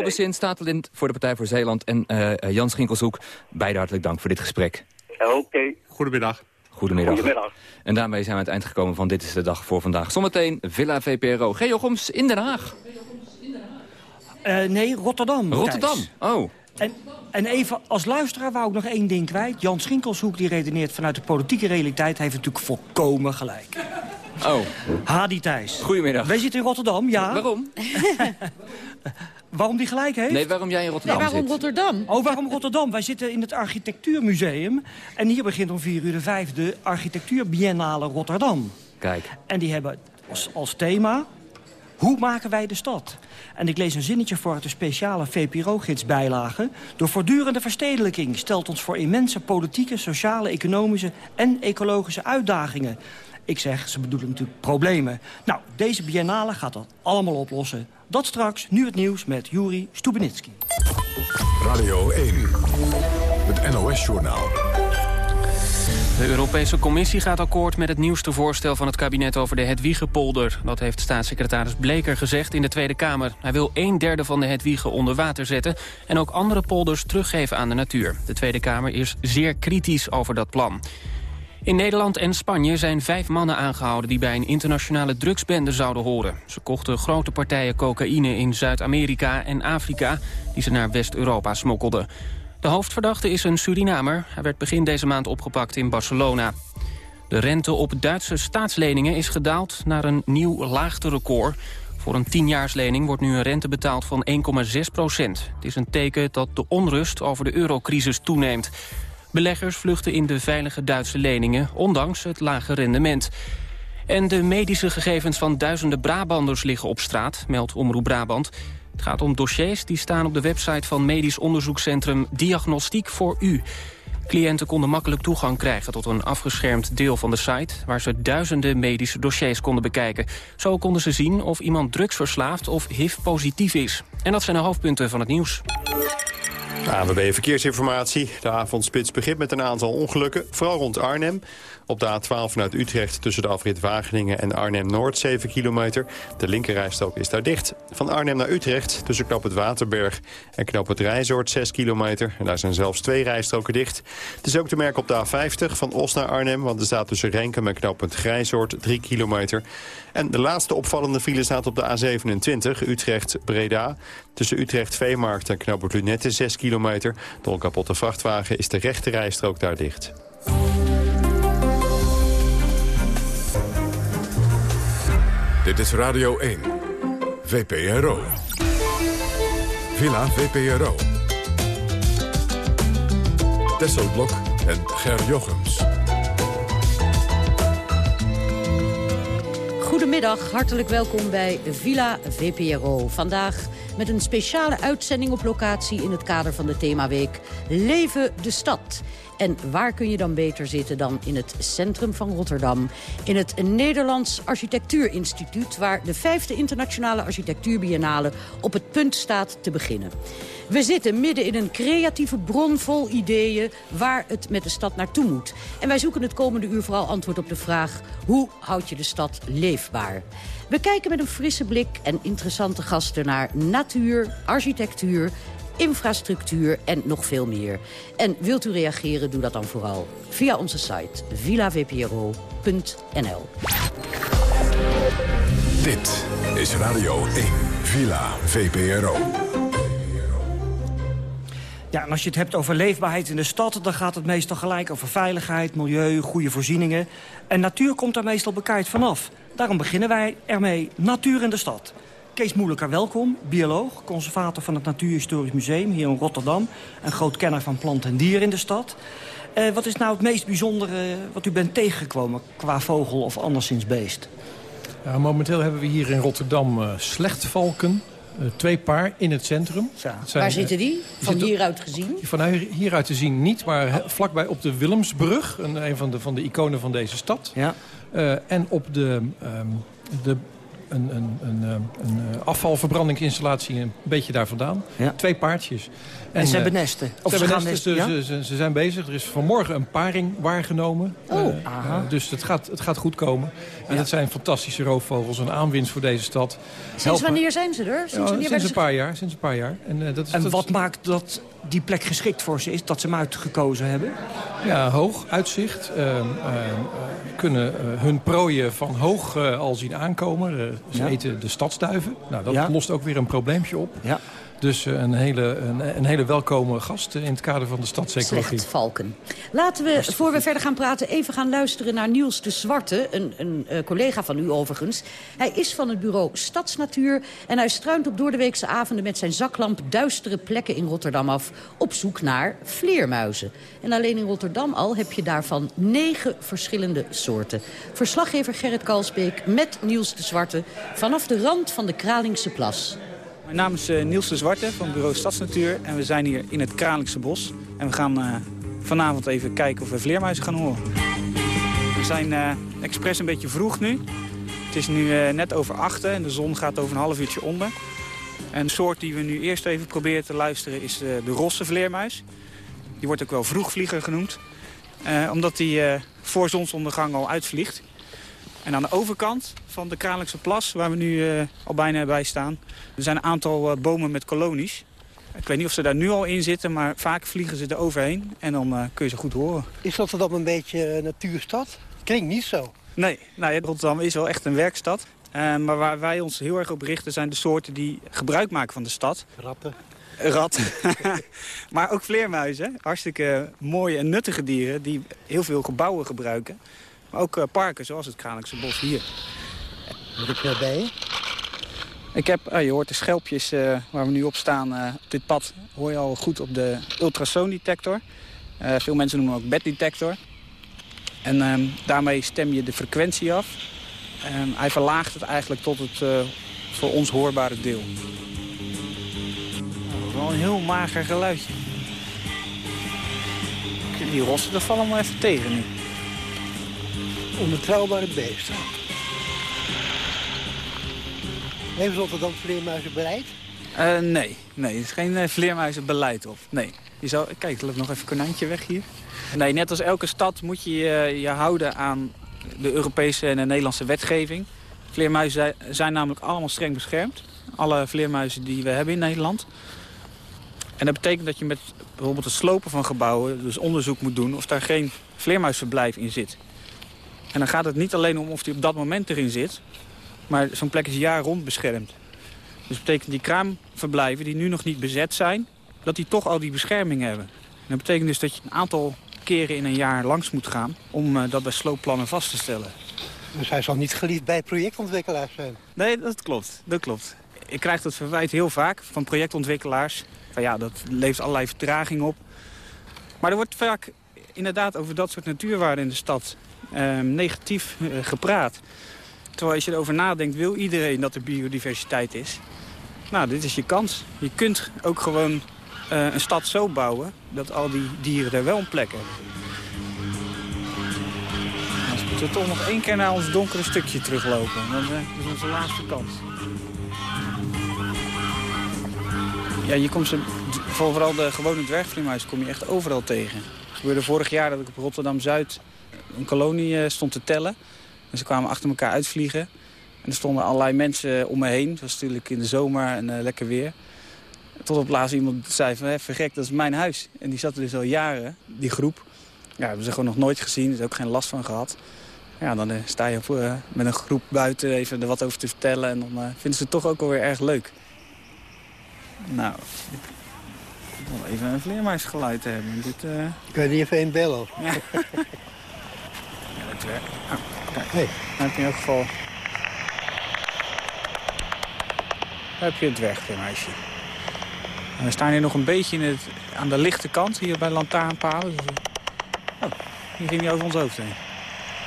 nee, voor de Partij voor Zeeland... en eh, eh, Jan Schinkelshoek, beide hartelijk dank voor dit gesprek. Dat. Oké, Goedemiddag. Goedemiddag. goedemiddag. En daarmee zijn we aan het eind gekomen van Dit is de Dag voor vandaag. Zometeen Villa VPRO. Geo Goms in Den Haag. Eh, nee, Rotterdam. Rotterdam. Thijs. Oh. En, en even als luisteraar wou ik nog één ding kwijt. Jan Schinkelshoek die redeneert vanuit de politieke realiteit... heeft natuurlijk volkomen gelijk. Oh. Hadi Thijs. Goedemiddag. Wij zitten in Rotterdam, ja. Waarom? Waarom die gelijk heeft? Nee, waarom jij in Rotterdam zit. Rotterdam? Oh, waarom Rotterdam? Wij zitten in het Architectuurmuseum. En hier begint om vier uur de vijfde Architectuurbiennale Rotterdam. Kijk. En die hebben als, als thema... Hoe maken wij de stad? En ik lees een zinnetje voor uit de speciale VPRO-gidsbijlage. Door voortdurende verstedelijking stelt ons voor immense politieke, sociale, economische en ecologische uitdagingen. Ik zeg, ze bedoelen natuurlijk problemen. Nou, deze biennale gaat dat allemaal oplossen. Dat straks, nu het nieuws met Juri Stubenitski. Radio 1, het NOS-journaal. De Europese Commissie gaat akkoord met het nieuwste voorstel van het kabinet over de Hedwiegepolder. Dat heeft staatssecretaris Bleker gezegd in de Tweede Kamer. Hij wil een derde van de Hedwiegen onder water zetten en ook andere polders teruggeven aan de natuur. De Tweede Kamer is zeer kritisch over dat plan. In Nederland en Spanje zijn vijf mannen aangehouden... die bij een internationale drugsbende zouden horen. Ze kochten grote partijen cocaïne in Zuid-Amerika en Afrika... die ze naar West-Europa smokkelden. De hoofdverdachte is een Surinamer. Hij werd begin deze maand opgepakt in Barcelona. De rente op Duitse staatsleningen is gedaald naar een nieuw laagterecord. Voor een tienjaarslening wordt nu een rente betaald van 1,6 procent. Het is een teken dat de onrust over de eurocrisis toeneemt. Beleggers vluchten in de veilige Duitse leningen, ondanks het lage rendement. En de medische gegevens van duizenden Brabanders liggen op straat, meldt Omroep Brabant. Het gaat om dossiers die staan op de website van medisch onderzoekscentrum Diagnostiek voor U. Cliënten konden makkelijk toegang krijgen tot een afgeschermd deel van de site... waar ze duizenden medische dossiers konden bekijken. Zo konden ze zien of iemand drugsverslaafd of HIV-positief is. En dat zijn de hoofdpunten van het nieuws. AWB Verkeersinformatie. De avondspits begint met een aantal ongelukken, vooral rond Arnhem. Op de A12 vanuit Utrecht tussen de afrit Wageningen en Arnhem-Noord 7 kilometer. De linkerrijstrook is daar dicht. Van Arnhem naar Utrecht tussen knap het Waterberg en knap het Rijzoord 6 kilometer. En daar zijn zelfs twee rijstroken dicht. Het is ook te merken op de A50 van Os naar Arnhem... want er staat tussen Renkum en knap het Grijzoord 3 kilometer. En de laatste opvallende file staat op de A27 Utrecht-Breda. Tussen Utrecht-Veemarkt en knap het Lunette 6 kilometer. Door kapotte vrachtwagen is de rechte rijstrook daar dicht. Dit is Radio 1. VPRO. Villa VPRO. Tesselblok en Ger Jochems. Goedemiddag, hartelijk welkom bij Villa VPRO. Vandaag met een speciale uitzending op locatie in het kader van de themaweek Leven de Stad. En waar kun je dan beter zitten dan in het centrum van Rotterdam? In het Nederlands Architectuurinstituut... waar de vijfde internationale architectuurbiennale op het punt staat te beginnen. We zitten midden in een creatieve bron vol ideeën... waar het met de stad naartoe moet. En wij zoeken het komende uur vooral antwoord op de vraag... hoe houd je de stad leefbaar? We kijken met een frisse blik en interessante gasten naar natuur, architectuur infrastructuur en nog veel meer. En wilt u reageren, doe dat dan vooral via onze site villavpro.nl. Dit is Radio 1, Villa VPRO. Ja, en als je het hebt over leefbaarheid in de stad... dan gaat het meestal gelijk over veiligheid, milieu, goede voorzieningen. En natuur komt daar meestal bekijkt vanaf. Daarom beginnen wij ermee Natuur in de Stad. Kees Moeilijker, welkom. Bioloog, conservator van het Natuurhistorisch Museum hier in Rotterdam. En groot kenner van plant en dier in de stad. Uh, wat is nou het meest bijzondere wat u bent tegengekomen qua vogel of anderszins beest? Ja, momenteel hebben we hier in Rotterdam uh, slechtvalken. Uh, twee paar in het centrum. Ja. Het zijn, Waar zitten die? Van hieruit gezien? Van hieruit te zien niet, maar vlakbij op de Willemsbrug. Een, een van, de, van de iconen van deze stad. Ja. En op de, um, de een, een, een, eh, een eh, afvalverbrandingsinstallatie een beetje daar vandaan. Twee paardjes. En, en ze hebben eh, nesten? Of ze, hebben nesten, ja? ze, ze, zijn bezig. Er is vanmorgen een paring waargenomen. Oh. Uh, dus het gaat, het gaat goed komen. En dat zijn fantastische roofvogels. Een aanwinst voor deze stad. Sinds wanneer zijn ze er? Sinds, ja, sinds een paar jaar. Sinds een paar jaar. En, dat is, en wat maakt dat die plek geschikt voor ze is? Dat ze hem uitgekozen hebben? Ja, hoog uitzicht. Uh, uh, kunnen hun prooien van hoog al zien aankomen. ze eten de stadsduiven. Nou, dat lost ook weer een probleempje op. Ja. Dus een hele, een, een, hele welkome gast in het kader van de stadsecologie. Slecht Valken. Laten we, voor we verder gaan praten, even gaan luisteren naar Niels de Zwarte. Een, een uh, collega van u overigens. Hij is van het bureau Stadsnatuur. En hij struint op doordeweekse avonden met zijn zaklamp duistere plekken in Rotterdam af. Op zoek naar vleermuizen. En alleen in Rotterdam al heb je daarvan negen verschillende soorten. Verslaggever Gerrit Kalsbeek met Niels de Zwarte vanaf de rand van de Kralingse Plas. Mijn naam is uh, Niels de Zwarte van bureau Stadsnatuur en we zijn hier in het Kralingse Bos. En we gaan uh, vanavond even kijken of we vleermuizen gaan horen. We zijn uh, expres een beetje vroeg nu. Het is nu net over achten en de zon gaat over een half uurtje onder. En de soort die we nu eerst even proberen te luisteren is de rosse vleermuis. Die wordt ook wel vroegvlieger genoemd. omdat die voor zonsondergang al uitvliegt. En aan de overkant van de Kralingse Plas, waar we nu uh, al bijna bij staan... er zijn een aantal uh, bomen met kolonies. Ik weet niet of ze daar nu al in zitten, maar vaak vliegen ze er overheen. En dan uh, kun je ze goed horen. Is Rotterdam een beetje natuurstad? Klinkt niet zo. Nee, nou, ja, Rotterdam is wel echt een werkstad. maar waar wij ons heel erg op richten zijn de soorten die gebruik maken van de stad. Ratten. Rat. maar ook vleermuizen. Hartstikke mooie en nuttige dieren die heel veel gebouwen gebruiken. Maar ook uh, parken, zoals het Kralingse Bos hier. Wat heb je bij je? Ik heb, uh, je hoort de schelpjes uh, waar we nu op staan. op dit pad hoor je al goed op de ultrasoondetector. veel mensen noemen hem ook beddetector. En ehm, daarmee stem je de frequentie af. hij verlaagt het eigenlijk tot het voor ons hoorbare deel. Nou, wel een heel mager geluidje. Die rossen, dat vallen maar even tegen nu onbetrouwbare beesten. Heeft Rotterdam vleermuizen bereid? Uh, nee, nee, er is geen uh, vleermuizenbeleid op. Nee. Je zou, kijk, er loopt nog even een konijntje weg hier. Nee, net als elke stad moet je je houden aan de Europese en de Nederlandse wetgeving. Vleermuizen zijn namelijk allemaal streng beschermd. Alle vleermuizen die we hebben in Nederland. En dat betekent dat je met bijvoorbeeld het slopen van gebouwen... dus onderzoek moet doen of daar geen vleermuisverblijf in zit. En dan gaat het niet alleen om of die op dat moment erin zit... maar zo'n plek is jaar rond beschermd. Dus dat betekent die kraamverblijven die nu nog niet bezet zijn... dat die toch al die bescherming hebben. En dat betekent dus dat je een aantal keren in een jaar langs moet gaan... om uh, dat bij sloopplannen vast te stellen. Dus hij zal niet geliefd bij projectontwikkelaars zijn? Nee, dat klopt. Dat klopt. Ik krijg dat verwijt heel vaak van projectontwikkelaars. Van ja, dat levert allerlei vertraging op. Maar er wordt vaak inderdaad over dat soort natuurwaarden in de stad uh, negatief uh, gepraat. Terwijl als je erover nadenkt, wil iedereen dat er biodiversiteit is. Nou, dit is je kans. Je kunt ook gewoon uh, een stad zo bouwen dat al die dieren er wel een plek hebben. Moeten we toch nog één keer naar ons donkere stukje teruglopen. Want dat is onze laatste kans. Ja, je komt ze, vooral de gewone dwergvleermuis kom je echt overal tegen. Het gebeurde vorig jaar dat ik op Rotterdam-Zuid een kolonie uh, stond te tellen. En ze kwamen achter elkaar uitvliegen. En er stonden allerlei mensen om me heen. Het was natuurlijk in de zomer en uh, lekker weer. Tot op laatst iemand zei van, vergek, dat is mijn huis. En die zat er dus al jaren, die groep. Ja, hebben ze gewoon nog nooit gezien, er is ook geen last van gehad. Ja, dan uh, sta je uh, met een groep buiten even er wat over te vertellen. En dan vinden ze het toch ook alweer erg leuk. Nou, ik wil even een vleermuisgeluid hebben. Dit, Kun je die even een bellen? Ja. Kijk, hey. dan heb je in ieder geval... Heb je het dwergvleermuisje. En we staan hier nog een beetje in het, aan de lichte kant, hier bij lantaarnpalen. Dus, oh, hier ging hij over ons hoofd heen.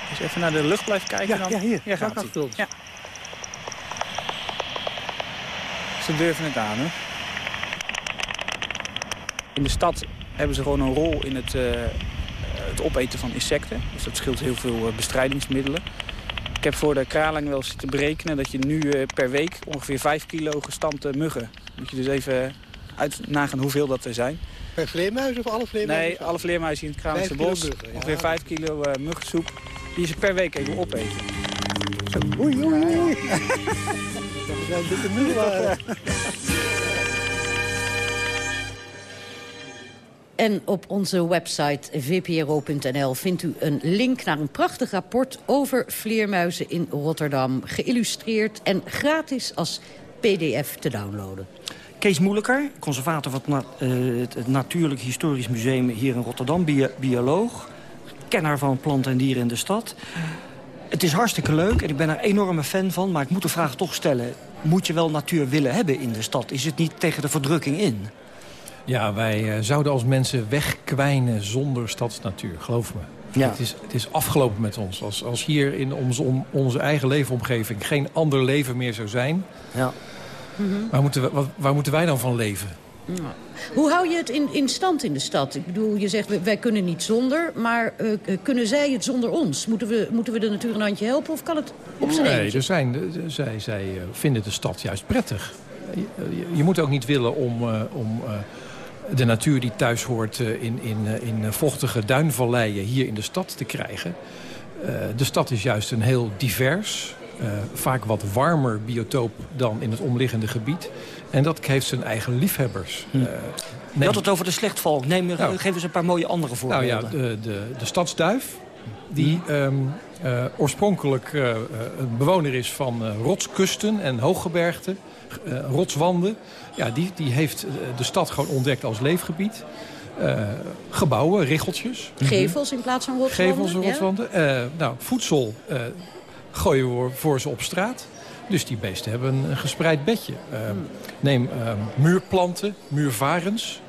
Dus even naar de lucht blijven kijken. Ja, dan. ja hier. Ja, gaat achter ons. Ja. Ze durven het aan, hè? In de stad hebben ze gewoon een rol in het, uh, het opeten van insecten. Dus dat scheelt heel veel bestrijdingsmiddelen. Ik heb voor de kraling wel zitten berekenen dat je nu uh, per week ongeveer 5 kilo gestampte muggen... moet je dus even uit nagaan hoeveel dat er zijn. Per vleermuis of alle vleermuizen? Nee, alle vleermuizen in het Kralingse bos. Muggen, ja. Ongeveer 5 kilo uh, muggensoep. Die ze per week even opeten. Zo, oei, oei. En op onze website vpro.nl vindt u een link naar een prachtig rapport over vleermuizen in Rotterdam. Geïllustreerd en gratis als pdf te downloaden. Kees Moeilijker, conservator van het, het Natuurlijk Historisch Museum hier in Rotterdam. Bio bioloog, kenner van planten en dieren in de stad. Het is hartstikke leuk en ik ben er enorme fan van. Maar ik moet de vraag toch stellen. Moet je wel natuur willen hebben in de stad? Is het niet tegen de verdrukking in? Ja, wij uh, zouden als mensen wegkwijnen zonder stadsnatuur, geloof me. Ja. Het, is, het is afgelopen met ons. Als, als hier in onze, om, onze eigen leefomgeving geen ander leven meer zou zijn... Ja. Mhm. waar, moeten we, wat, waar moeten wij dan van leven? Ja. Hoe hou je het in, in stand in de stad? Ik bedoel, je zegt wij kunnen niet zonder, maar uh, kunnen zij het zonder ons? Moeten we, moeten we de natuur een handje helpen of kan het op zijn Nee, er zijn, zij, zij uh, vinden de stad juist prettig. Je, je, je moet ook niet willen om... Uh, om de natuur die thuis hoort in, in, in vochtige duinvalleien hier in de stad te krijgen. De stad is juist een heel divers, vaak wat warmer biotoop dan in het omliggende gebied. En dat heeft zijn eigen liefhebbers. Hm. Je had het over de slechtvalk. Neem, nou, geef eens een paar mooie andere voorbeelden. Nou ja, de, de, de stadsduif, die hm. um, oorspronkelijk een bewoner is van rotskusten en hooggebergten, rotswanden... Ja, die, die heeft de stad gewoon ontdekt als leefgebied. Uh, gebouwen, richeltjes. Gevels in plaats van rotswanden? Gevels en rotswanden. Ja? Uh, nou, voedsel uh, gooien we voor ze op straat. Dus die beesten hebben een gespreid bedje. Hmm. Neem muurplanten, muurvarens.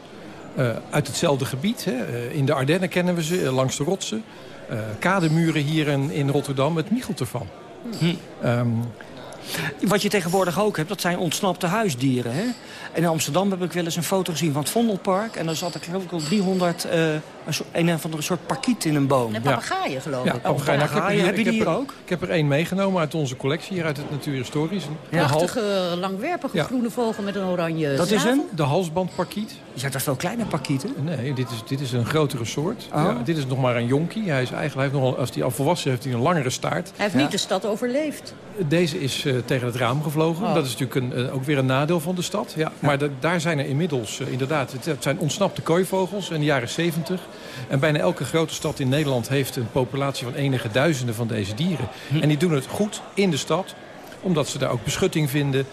uit hetzelfde gebied. Hè. in de Ardennen kennen we ze, langs de rotsen. kademuren hier in, in Rotterdam, het michelt ervan. Hmm. Um, Wat je tegenwoordig ook hebt, dat zijn ontsnapte huisdieren. Hè? En in Amsterdam heb ik wel eens een foto gezien van het Vondelpark. En daar zat ik geloof ik al 300, uh, een, soort, een of andere soort parkiet in een boom. Een papegaaien geloof ik. Ja, papegaaien. Nou, heb, heb je die hier er, ook? Ik heb er één meegenomen uit onze collectie, hier uit het Natuurhistorisch. Een Prachtige, half... langwerpige groene vogel met een oranje Dat is een? De halsbandparkiet. Je zegt dat veel kleine parkieten? Nee, dit is, dit is een grotere soort. Oh. Ja, dit is nog maar een jonkie. Hij is eigenlijk, hij heeft nogal, als hij al volwassen heeft, hij een langere staart. Hij heeft niet de stad overleefd. Deze is uh, tegen het raam gevlogen. Oh. Dat is natuurlijk een, uh, ook weer een nadeel van de stad. Ja. Maar de, daar zijn er inmiddels uh, inderdaad... Het, het, zijn ontsnapte kooivogels in de jaren 70. En bijna elke grote stad in Nederland heeft een populatie van enige duizenden van deze dieren. Hm. En die doen het goed in de stad. Omdat ze daar ook beschutting vinden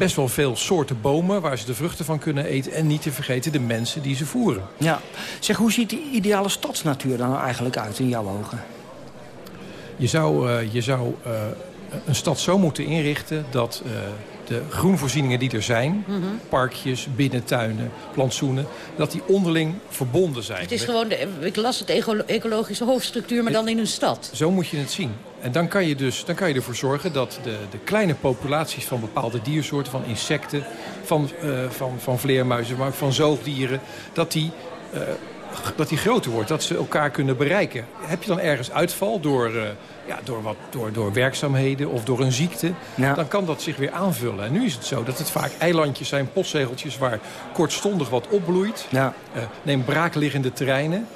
best wel veel soorten bomen waar ze de vruchten van kunnen eten. En niet te vergeten de mensen die ze voeren. Ja. Zeg, hoe ziet die ideale stadsnatuur dan eigenlijk uit in jouw ogen? Je zou, uh, je zou uh, een stad zo moeten inrichten dat uh, de groenvoorzieningen die er zijn... Mm -hmm. parkjes, binnentuinen, plantsoenen... dat die onderling verbonden zijn. Het is gewoon, de, ik las het ecologische hoofdstructuur, maar dan in een stad. Zo moet je het zien. En dan kan je, dus, dan kan je ervoor zorgen dat de, de kleine populaties van bepaalde diersoorten... van insecten, van, uh, van, van vleermuizen, maar van zoogdieren... dat die, uh, dat die groter wordt, dat ze elkaar kunnen bereiken. Heb je dan ergens uitval door, uh, ja, door, wat, door, door werkzaamheden of door een ziekte... Ja. dan kan dat zich weer aanvullen. En nu is het zo dat het vaak eilandjes zijn, postzegeltjes... waar kortstondig wat opbloeit. Ja. neem braakliggende terreinen...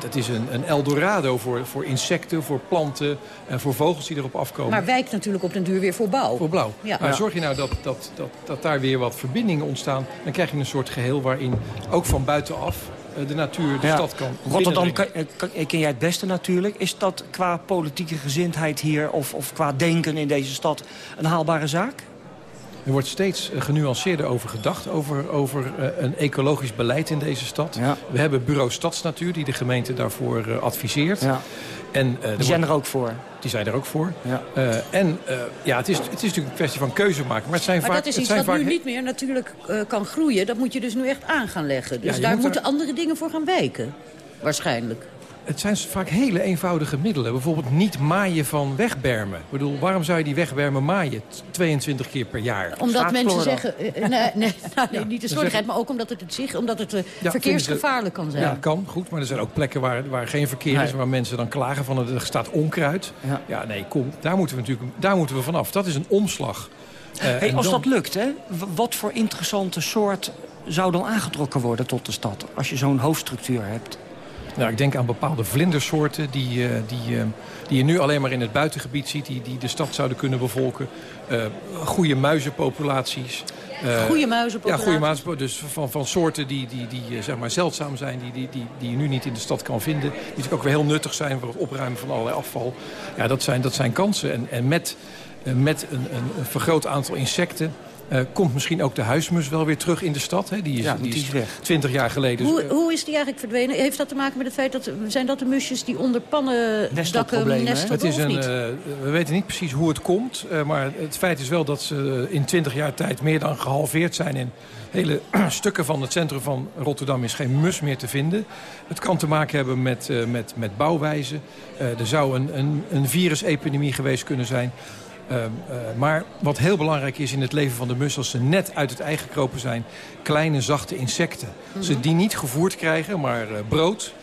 Dat is een, een Eldorado voor, voor insecten, voor planten en voor vogels die erop afkomen. Maar wijkt natuurlijk op den duur weer voor bouw. Voor blauw. Ja. Maar zorg je nou dat, dat, dat, dat daar weer wat verbindingen ontstaan... dan krijg je een soort geheel waarin ook van buitenaf de natuur de ja. stad kan Rotterdam kan, ken jij het beste natuurlijk. Is dat qua politieke gezindheid hier of, of qua denken in deze stad een haalbare zaak? Er wordt steeds genuanceerder over gedacht, over, over een ecologisch beleid in deze stad. Ja. We hebben bureau Stadsnatuur, die de gemeente daarvoor adviseert. Ja. En, uh, die zijn wordt, er ook voor. Die zijn er ook voor. Ja. en ja, het is, het is natuurlijk een kwestie van keuze maken. Maar, het zijn maar vaak, dat is het iets zijn wat vaak... nu niet meer natuurlijk kan groeien. Dat moet je dus nu echt aan gaan leggen. Dus ja, daar moet moeten er... andere dingen voor gaan wijken. Waarschijnlijk het zijn vaak hele eenvoudige middelen. Bijvoorbeeld niet maaien van wegbermen. Ik bedoel, waarom zou je die wegbermen maaien 22 keer per jaar? Omdat mensen zeggen... Uh, nee, nee, nou, nee ja, niet de slordigheid, maar ook omdat het, het, zich, omdat het uh, ja, verkeersgevaarlijk kan zijn. Ja, kan, goed. Maar er zijn ook plekken waar, waar geen verkeer nee. is... waar mensen dan klagen van er staat onkruid. Ja, ja nee, kom, daar moeten we natuurlijk daar moeten we vanaf. Dat is een omslag. Uh, hey, als dan... dat lukt, hè, wat voor interessante soort zou dan aangetrokken worden tot de stad... als je zo'n hoofdstructuur hebt? Nou, ik denk aan bepaalde vlindersoorten die, uh, die, uh, die je nu alleen maar in het buitengebied ziet... die, die de stad zouden kunnen bevolken. Uh, goede muizenpopulaties. goede muizenpopulaties? Ja, goede muizenpopulaties. Dus van, van soorten die, die, die zeg maar zeldzaam zijn... Die, die, die, die je nu niet in de stad kan vinden. Die natuurlijk ook weer heel nuttig zijn voor het opruimen van allerlei afval. Ja, dat zijn, dat zijn kansen. En, en met, met een, een, een vergroot aantal insecten... Uh, komt misschien ook de huismus wel weer terug in de stad. Hè? Die is, ja, die is, is weg. 20 jaar geleden. Hoe, hoe is die eigenlijk verdwenen? Heeft dat te maken met het feit dat zijn dat de musjes die onder pannendakken nesten? Het is een, uh, we weten niet precies hoe het komt. Uh, maar het feit is wel dat ze in 20 jaar tijd meer dan gehalveerd zijn. In hele stukken van het centrum van Rotterdam is geen mus meer te vinden. Het kan te maken hebben met, met, met bouwwijze. er zou een, een, een virusepidemie geweest kunnen zijn. Uh, uh, maar wat heel belangrijk is in het leven van de mus... als ze net uit het ei gekropen zijn... kleine, zachte insecten. Ze die niet gevoerd krijgen, maar uh, brood...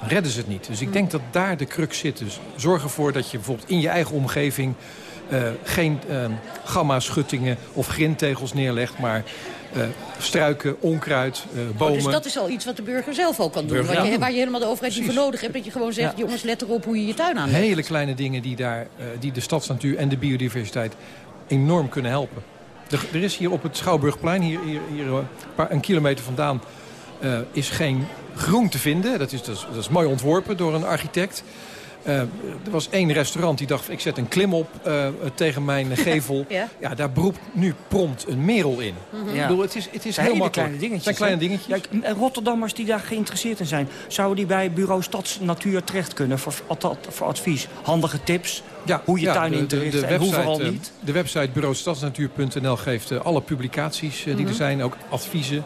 redden ze het niet. Dus ik denk dat daar de crux zit. Dus zorg ervoor dat je bijvoorbeeld in je eigen omgeving... geen gamma-schuttingen of grindtegels neerlegt... maar uh, struiken, onkruid, uh, bomen. Oh, dus dat is al iets wat de burger zelf ook kan doen. Waar, je, waar, je, helemaal de overheid niet voor nodig hebt. Dat je gewoon zegt, ja. jongens, let erop hoe je je tuin aanlegt. Hele kleine dingen die, daar, uh, die de stadsnatuur en de biodiversiteit enorm kunnen helpen. Er is hier op het Schouwburgplein, hier, hier, hier een, paar, een kilometer vandaan... is geen groen te vinden. Dat is, dat, is, dat is mooi ontworpen door een architect. Uh, er was één restaurant die dacht, ik zet een klim op uh, tegen mijn gevel. ja. ja. daar beroept nu prompt een merel in. Mm -hmm. ja. Ik bedoel, het is, het is heel makkelijk. kleine dingetjes. zijn kleine dingetjes. Ja, en Rotterdammers die daar geïnteresseerd in zijn... zouden die bij bureau Stadsnatuur terecht kunnen voor, voor advies? Handige tips, ja, hoe je ja, tuin in te richten en hoe vooral niet? De website bureaustadsnatuur.nl geeft alle publicaties die mm -hmm. er zijn. Ook adviezen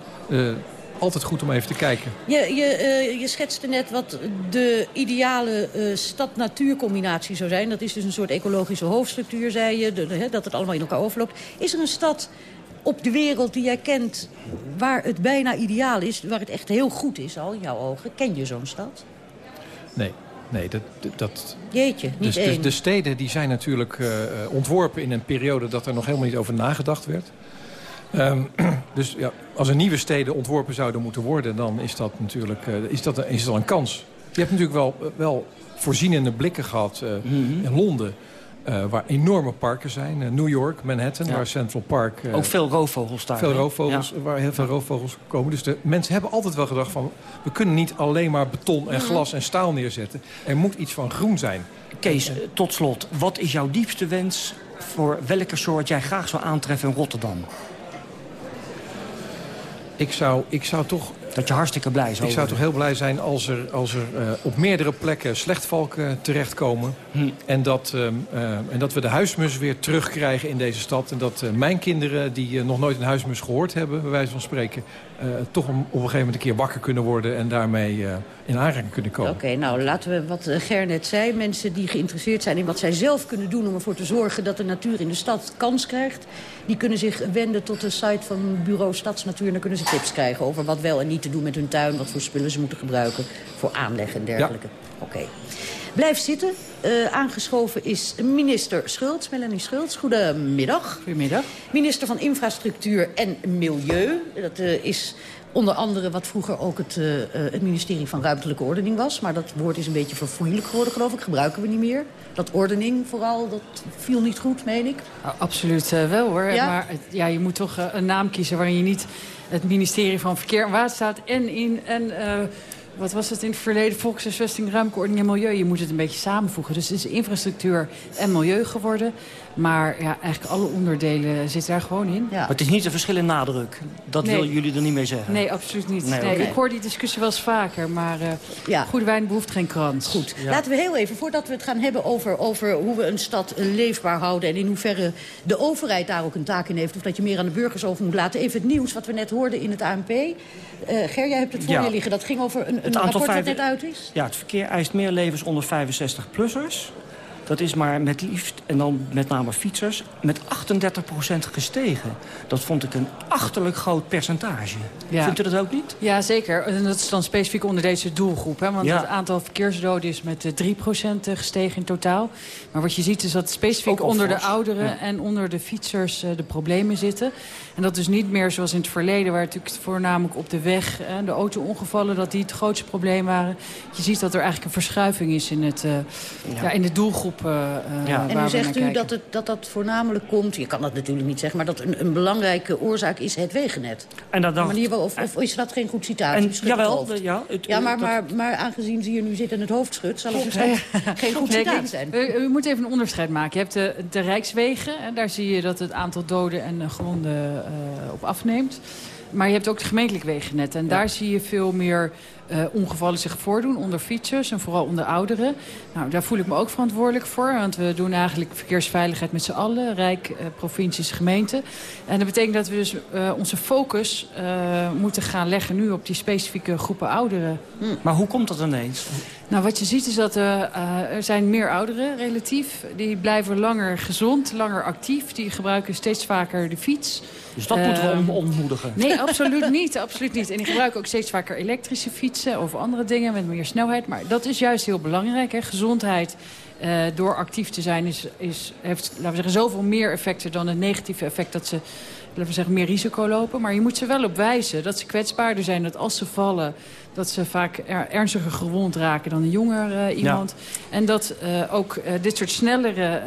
altijd goed om even te kijken. Je, je, uh, je schetste net wat de ideale uh, stad-natuurcombinatie zou zijn. Dat is dus een soort ecologische hoofdstructuur, zei je, de, de, dat het allemaal in elkaar overloopt. Is er een stad op de wereld die jij kent waar het bijna ideaal is... waar het echt heel goed is al in jouw ogen? Ken je zo'n stad? Nee. Nee, dat... dat Jeetje, niet dus, één. Dus de steden die zijn natuurlijk uh, ontworpen in een periode... dat er nog helemaal niet over nagedacht werd. Um, dus ja, als er nieuwe steden ontworpen zouden moeten worden... dan is dat natuurlijk uh, is dat, is dat een kans. Je hebt natuurlijk wel, wel voorzienende blikken gehad uh, mm -hmm. in Londen... Uh, waar enorme parken zijn. Uh, New York, Manhattan, ja. waar Central Park... Uh, Ook veel roofvogels daar. Veel roofvogels, ja. waar heel veel roofvogels komen. Dus de mensen hebben altijd wel gedacht van... we kunnen niet alleen maar beton en glas en staal neerzetten. Er moet iets van groen zijn. Kees, tot slot. Wat is jouw diepste wens voor welke soort jij graag zou aantreffen in Rotterdam? Ik zou, ik zou toch dat je hartstikke blij zou Ik zou toch heel blij zijn als er, als er uh, op meerdere plekken slechtvalken terechtkomen. Hm. En, dat, uh, uh, en dat we de huismus weer terugkrijgen in deze stad. En dat mijn kinderen, die nog nooit een huismus gehoord hebben, bij wijze van spreken... toch op een gegeven moment een keer wakker kunnen worden en daarmee in aanraking kunnen komen. Oké, okay, nou laten we wat Ger net zei. Mensen die geïnteresseerd zijn in wat zij zelf kunnen doen... om ervoor te zorgen dat de natuur in de stad kans krijgt... die kunnen zich wenden tot de site van Bureau Stadsnatuur... en dan kunnen ze tips krijgen over wat wel en niet te doen met hun tuin... wat voor spullen ze moeten gebruiken voor aanleg en dergelijke. Ja. Oké. Okay. Blijf zitten. Uh, aangeschoven is minister Schultz, Melanie Schultz. Goedemiddag. Goedemiddag. Minister van Infrastructuur en Milieu. Dat uh, is onder andere wat vroeger ook het, uh, het ministerie van Ruimtelijke Ordening was. Maar dat woord is een beetje verfoeilijk geworden, geloof ik. Gebruiken we niet meer. Dat ordening vooral, dat viel niet goed, meen ik. Absoluut uh, wel, hoor. Ja? Maar ja, je moet toch een naam kiezen waarin je niet het ministerie van Verkeer en Waterstaat en in... En, wat was het in het verleden? Volkshuisvesting, ruimtelijke ordening en milieu. Je moet het een beetje samenvoegen. Dus het is infrastructuur en milieu geworden. Maar ja, eigenlijk alle onderdelen zitten daar gewoon in. Ja. Maar het is niet een verschil in nadruk. Dat nee. willen jullie er niet mee zeggen? Nee, absoluut niet. Nee, nee, okay. Ik hoor die discussie wel eens vaker. Maar uh, ja. goede wijn behoeft geen krant. Goed. Ja. Laten we heel even, voordat we het gaan hebben over, over hoe we een stad leefbaar houden... en in hoeverre de overheid daar ook een taak in heeft... of dat je meer aan de burgers over moet laten. Even het nieuws wat we net hoorden in het ANP. Uh, Ger, jij hebt het voor ja. je liggen. Dat ging over een, een rapport vijf... dat net uit is. Ja, het verkeer eist meer levens onder 65-plussers. Dat is maar met liefst, en dan met name fietsers, met 38% gestegen. Dat vond ik een achterlijk groot percentage. Ja. Vindt u dat ook niet? Ja, zeker. En dat is dan specifiek onder deze doelgroep. Hè? Want Ja. het aantal verkeersdoden is met eh, 3% gestegen in totaal. Maar wat je ziet is dat specifiek onder de ouderen Ja. en onder de fietsers eh, de problemen zitten. En dat is niet meer zoals in het verleden... waar natuurlijk voornamelijk op de weg de auto-ongevallen... dat die het grootste probleem waren. Je ziet dat er eigenlijk een verschuiving is in, het, eh, ja. in de doelgroep eh, eh, waar En nu zegt u kijken. dat, het, dat dat voornamelijk komt... je kan dat natuurlijk niet zeggen... maar dat een, een belangrijke oorzaak is het wegennet. En dat dacht- manier waarop, of is dat geen goed citaat? En- het jawel, ja, het- ja maar, dat- maar, maar aangezien ze hier nu zitten en het hoofd schudt... zal het Klopt, waarschijnlijk geen goed Nee, citaat zijn. U, u moet even een onderscheid maken. Je hebt de, de Rijkswegen. En daar zie je dat het aantal doden en gewonden eh, op afneemt. Maar je hebt ook de gemeentelijk wegennet. En daar zie je veel meer eh, ongevallen zich voordoen onder fietsers en vooral onder ouderen. Nou, daar voel ik me ook verantwoordelijk voor. Want we doen eigenlijk verkeersveiligheid met z'n allen. Rijk, eh, provincies, gemeenten. En dat betekent dat we dus eh, onze focus moeten gaan leggen nu op die specifieke groepen ouderen. Maar hoe komt dat ineens? Nou, wat je ziet is dat er zijn meer ouderen relatief. Die blijven langer gezond, langer actief. Die gebruiken steeds vaker de fiets. Dus dat moeten we Ehm, om- ontmoedigen. Nee, absoluut niet, absoluut niet. En die gebruiken ook steeds vaker elektrische fietsen of andere dingen met meer snelheid. Maar dat is juist heel belangrijk. Hè. Gezondheid eh, door actief te zijn is, is, heeft laten we zeggen, zoveel meer effecten dan het negatieve effect dat ze laten we zeggen, meer risico lopen. Maar je moet ze wel op wijzen dat ze kwetsbaarder zijn. Dat als ze vallen, dat ze vaak er, ernstiger gewond raken dan een jonger eh, iemand. En dat eh, ook dit soort snellere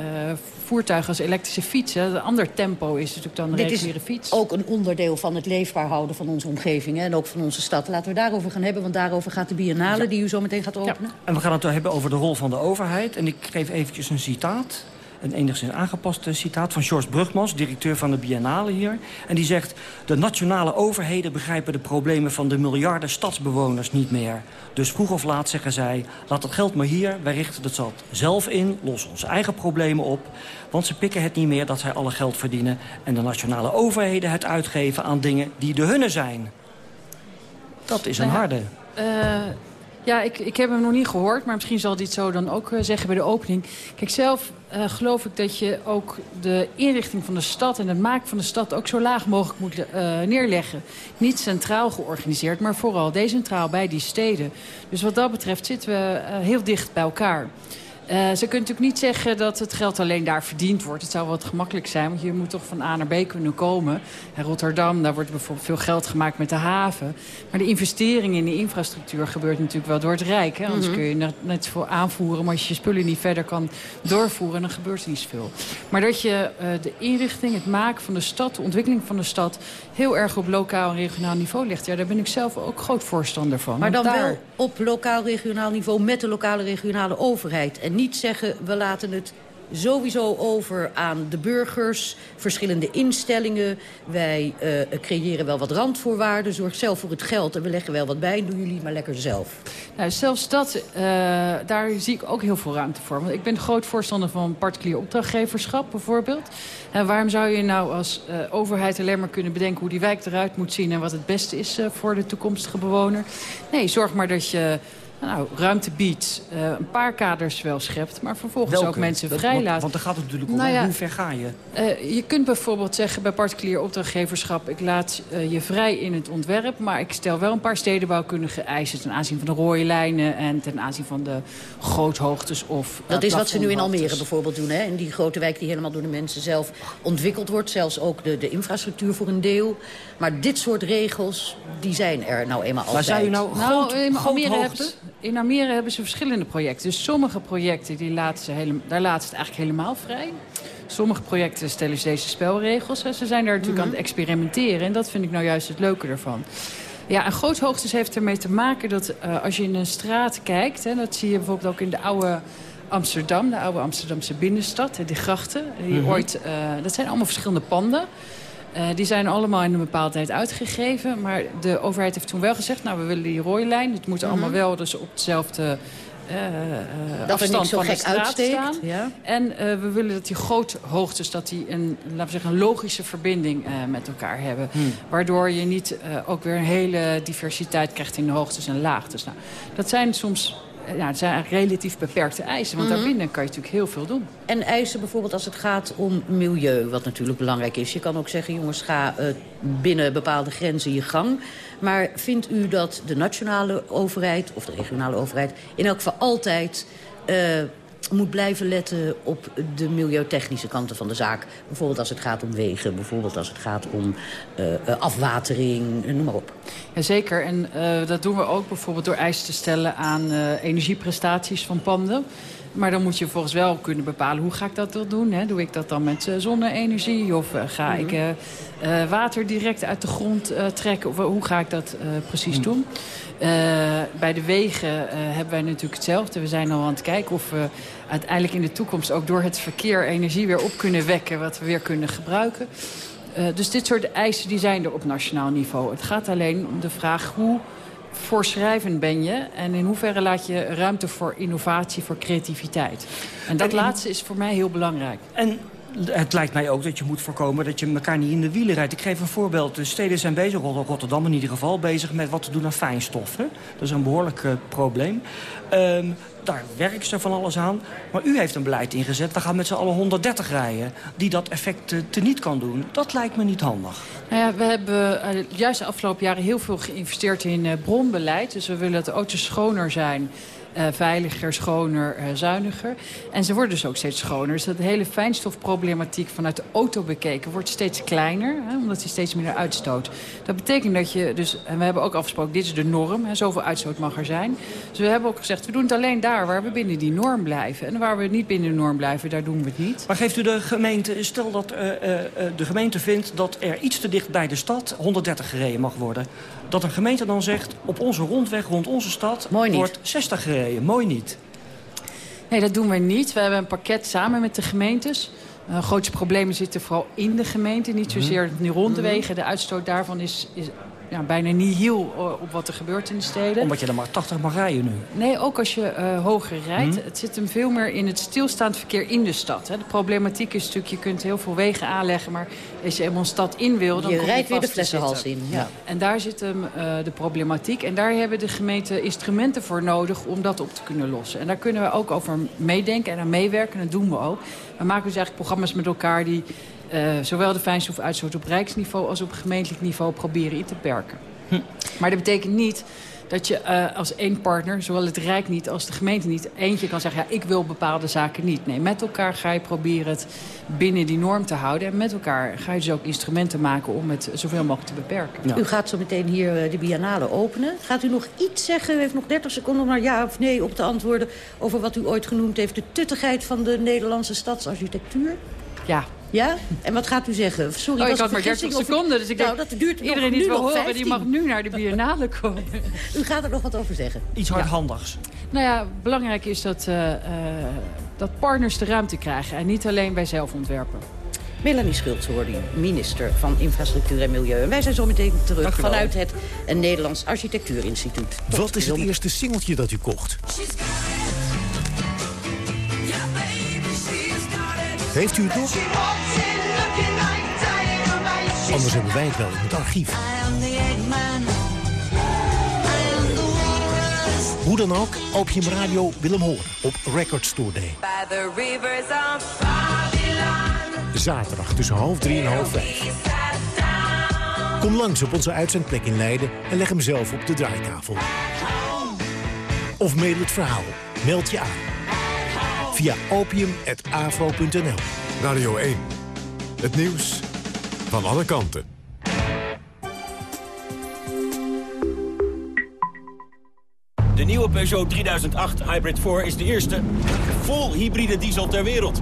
voertuigen als elektrische fietsen... een ander tempo is natuurlijk dan een Dit reguliere fiets. ook een onderdeel van het leefbaar houden van onze omgeving hè, en ook van onze stad. Laten we daarover gaan hebben, want daarover gaat de biennale die u zo meteen gaat openen. En we gaan het hebben over de rol van de overheid. En ik geef eventjes een citaat. Een enigszins aangepaste citaat van George Brugmans, directeur van de Biennale hier. En die zegt, de nationale overheden begrijpen de problemen van de miljarden stadsbewoners niet meer. Dus vroeg of laat zeggen zij, laat het geld maar hier, wij richten het zat zelf in, lossen onze eigen problemen op. Want ze pikken het niet meer dat zij alle geld verdienen... en de nationale overheden het uitgeven aan dingen die de hunne zijn. Dat is een Nou harde. eh, ja, ik, ik heb hem nog niet gehoord, maar misschien zal het zo dan ook eh, zeggen bij de opening. Kijk, zelf eh, geloof ik dat je ook de inrichting van de stad en het maken van de stad ook zo laag mogelijk moet eh, neerleggen. Niet centraal georganiseerd, maar vooral decentraal bij die steden. Dus wat dat betreft zitten we heel dicht bij elkaar. Eh, ze kunnen natuurlijk niet zeggen dat het geld alleen daar verdiend wordt. Het zou wat gemakkelijk zijn, want je moet toch van A naar B kunnen komen. In Rotterdam, daar wordt bijvoorbeeld veel geld gemaakt met de haven. Maar de investering in de infrastructuur gebeurt natuurlijk wel door het Rijk. Hè? Anders Mhm. kun je net, net zoveel aanvoeren, maar als je je spullen niet verder kan doorvoeren, dan gebeurt er niet zoveel. Maar dat je eh, de inrichting, het maken van de stad, de ontwikkeling van de stad... heel erg op lokaal en regionaal niveau legt. Ja, daar ben ik zelf ook groot voorstander van. Maar dan daar... wel op lokaal-regionaal niveau met de lokale regionale overheid. En niet zeggen, we laten het sowieso over aan de burgers, verschillende instellingen. Wij eh, creëren wel wat randvoorwaarden, zorg zelf voor het geld... en we leggen wel wat bij, doen jullie maar lekker zelf. Nou, zelfs dat, eh, daar zie ik ook heel veel ruimte voor. Want ik ben groot voorstander van particulier opdrachtgeverschap bijvoorbeeld. En waarom zou je nou als eh, overheid alleen maar kunnen bedenken... hoe die wijk eruit moet zien en wat het beste is eh, voor de toekomstige bewoner? Nee, zorg maar dat je nou, ruimte biedt, eh, een paar kaders wel schept... maar vervolgens Welke? ook mensen vrijlaat. Want, daar gaat het natuurlijk om. Nou ja, Hoe ver ga je? Eh, je kunt bijvoorbeeld zeggen bij particulier opdrachtgeverschap... ik laat eh, je vrij in het ontwerp... maar ik stel wel een paar stedenbouwkundige eisen... ten aanzien van de rode lijnen en ten aanzien van de groothoogtes of Dat is wat ze nu in Almere bijvoorbeeld doen. Hè? In die grote wijk die helemaal door de mensen zelf ontwikkeld wordt. Zelfs ook de, de infrastructuur voor een deel. Maar dit soort regels, die zijn er nou eenmaal altijd. zei u nou Nou, in Almere? In Almere hebben ze verschillende projecten. Dus sommige projecten, die laten ze hele, daar laten ze het eigenlijk helemaal vrij. Sommige projecten stellen ze deze spelregels. Hè. Ze zijn daar natuurlijk aan het experimenteren. En dat vind ik nou juist het leuke ervan. Ja, en groothoogtes heeft ermee te maken dat eh, als je in een straat kijkt... Hè, dat zie je bijvoorbeeld ook in de oude Amsterdam, de oude Amsterdamse binnenstad, hè, die grachten. Die Mhm. ooit, eh, dat zijn allemaal verschillende panden. Eh, die zijn allemaal in een bepaalde tijd uitgegeven. Maar de overheid heeft toen wel gezegd... nou, we willen die rode lijn. Het moet Mhm. allemaal wel dus op dezelfde eh, eh, afstand van de gek straat uitsteekt, staan. ja. En we willen dat die groothoogtes... dat die een, laten we zeggen, een logische verbinding met elkaar hebben. Hmm. Waardoor je niet ook weer een hele diversiteit krijgt in de hoogtes en laagtes. Nou, dat zijn soms... eh, Ja, het zijn eigenlijk relatief beperkte eisen. Want Mhm. daarbinnen kan je natuurlijk heel veel doen. En eisen bijvoorbeeld als het gaat om milieu, wat natuurlijk belangrijk is. Je kan ook zeggen, jongens, ga eh, binnen bepaalde grenzen je gang. Maar vindt u dat de nationale overheid, of de regionale overheid... in elk geval altijd eh, moet blijven letten op de milieutechnische kanten van de zaak? Bijvoorbeeld als het gaat om wegen, bijvoorbeeld als het gaat om eh, eh, afwatering, eh, noem maar op. Jazeker, en eh, dat doen we ook bijvoorbeeld door eisen te stellen aan energieprestaties van panden. Maar dan moet je volgens wel kunnen bepalen hoe ga ik dat dan doen. Hè? Doe ik dat dan met zonne-energie of ga ik eh, water direct uit de grond trekken? Of hoe ga ik dat precies doen? Bij de wegen eh, hebben wij natuurlijk hetzelfde. We zijn al aan het kijken of we uiteindelijk in de toekomst ook door het verkeer energie weer op kunnen wekken. Wat we weer kunnen gebruiken. Eh, dus dit soort eisen die zijn er op nationaal niveau. Het gaat alleen om de vraag hoe voorschrijvend ben je... en in hoeverre laat je ruimte voor innovatie, voor creativiteit. En dat En- laatste is voor mij heel belangrijk. En het lijkt mij ook dat je moet voorkomen dat je elkaar niet in de wielen rijdt. Ik geef een voorbeeld. De steden zijn bezig, Rot- Rotterdam in ieder geval, bezig met wat te doen aan fijnstoffen. Dat is een behoorlijk eh, probleem. Ehm, daar werken ze van alles aan. Maar u heeft een beleid ingezet. We gaan met z'n allen 130 rijden. Die dat effect eh, teniet kan doen. Dat lijkt me niet handig. Nou ja, we hebben eh, juist de afgelopen jaren heel veel geïnvesteerd in bronbeleid. Dus we willen dat de auto's schoner zijn. Eh, veiliger, schoner, eh, zuiniger. En ze worden dus ook steeds schoner. Dus dat hele fijnstofproblematiek vanuit de auto bekeken wordt steeds kleiner. Hè, omdat hij steeds minder uitstoot. Dat betekent dat je dus... En we hebben ook afgesproken, dit is de norm. Hè, zoveel uitstoot mag er zijn. Dus we hebben ook gezegd, we doen het alleen daar waar we binnen die norm blijven. En waar we niet binnen de norm blijven, daar doen we het niet. Maar geeft u de gemeente, stel dat eh, de gemeente vindt dat er iets te dicht bij de stad 130 gereden mag worden. Dat een gemeente dan zegt, op onze rondweg rond onze stad wordt 60 gereden. Mooi niet. Nee, dat doen we niet. We hebben een pakket samen met de gemeentes. Uh, grootste problemen zitten vooral in de gemeente. Niet zozeer nu rond de wegen. De uitstoot daarvan is, is ja, bijna niet heel op wat er gebeurt in de steden. Omdat je er maar 80 mag rijden nu. Nee, ook als je uh, hoger rijdt. Mhm. Het zit hem veel meer in het stilstaand verkeer in de stad. Hè. De problematiek is natuurlijk, je kunt heel veel wegen aanleggen... maar als je eenmaal een stad in wil, dan je kom rijdt je weer de flessenhals in. Ja. En daar zit hem uh, de problematiek. En daar hebben de gemeenten instrumenten voor nodig om dat op te kunnen lossen. En daar kunnen we ook over meedenken en aan meewerken. En dat doen we ook. We maken dus eigenlijk programma's met elkaar die... Uh, zowel de fijnstofuitstoot op rijksniveau als op gemeentelijk niveau proberen in te perken. Hm. Maar dat betekent niet dat je uh, als één partner, zowel het Rijk niet als de gemeente niet... eentje kan zeggen, ja, ik wil bepaalde zaken niet. Nee, met elkaar ga je proberen het binnen die norm te houden. En met elkaar ga je dus ook instrumenten maken om het zoveel mogelijk te beperken. Ja. U gaat zo meteen hier uh, de biennale openen. Gaat u nog iets zeggen, u heeft nog 30 seconden om maar ja of nee op te antwoorden... over wat u ooit genoemd heeft, de tuttigheid van de Nederlandse stadsarchitectuur? Ja, ja? En wat gaat u zeggen? Sorry, oh, ik was had maar 30 seconden, dus ik nou, denk, dat duurt iedereen die het wil horen, die mag nu naar de biennale komen. u gaat er nog wat over zeggen. Iets hardhandigs. Ja. Nou ja, belangrijk is dat, uh, uh, dat partners de ruimte krijgen en niet alleen bij zelf ontwerpen. Melanie Schultz hoorde u, minister van Infrastructuur en Milieu. En wij zijn zo meteen terug vanuit het Nederlands Architectuurinstituut. Tot Wat is het eerste singeltje dat u kocht? Heeft u het nog? Anders hebben wij het wel in het archief. Hoe dan ook, Opium Radio wil hem horen op Record Store Day. Zaterdag tussen half drie en half vijf. Kom langs op onze uitzendplek in Leiden en leg hem zelf op de draaitafel. Of mail het verhaal. Meld je aan. Via opium.afro.nl Radio 1. Het nieuws van alle kanten. De nieuwe Peugeot 3008 Hybrid 4 is de eerste vol hybride diesel ter wereld.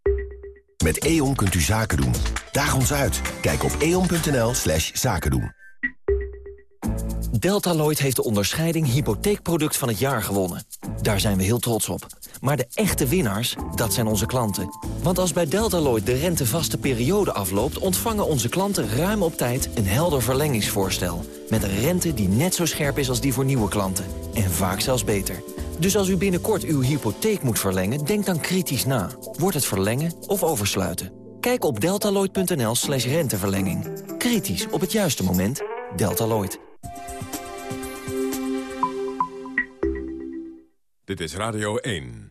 Met E.ON kunt u zaken doen. Daag ons uit. Kijk op eon.nl slash zaken doen. Deltaloid heeft de onderscheiding hypotheekproduct van het jaar gewonnen. Daar zijn we heel trots op. Maar de echte winnaars, dat zijn onze klanten. Want als bij Deltaloid de rentevaste periode afloopt... ontvangen onze klanten ruim op tijd een helder verlengingsvoorstel. Met een rente die net zo scherp is als die voor nieuwe klanten. En vaak zelfs beter. Dus als u binnenkort uw hypotheek moet verlengen, denk dan kritisch na. Wordt het verlengen of oversluiten? Kijk op deltaloid.nl slash renteverlenging. Kritisch op het juiste moment. Deltaloid. Dit is Radio 1.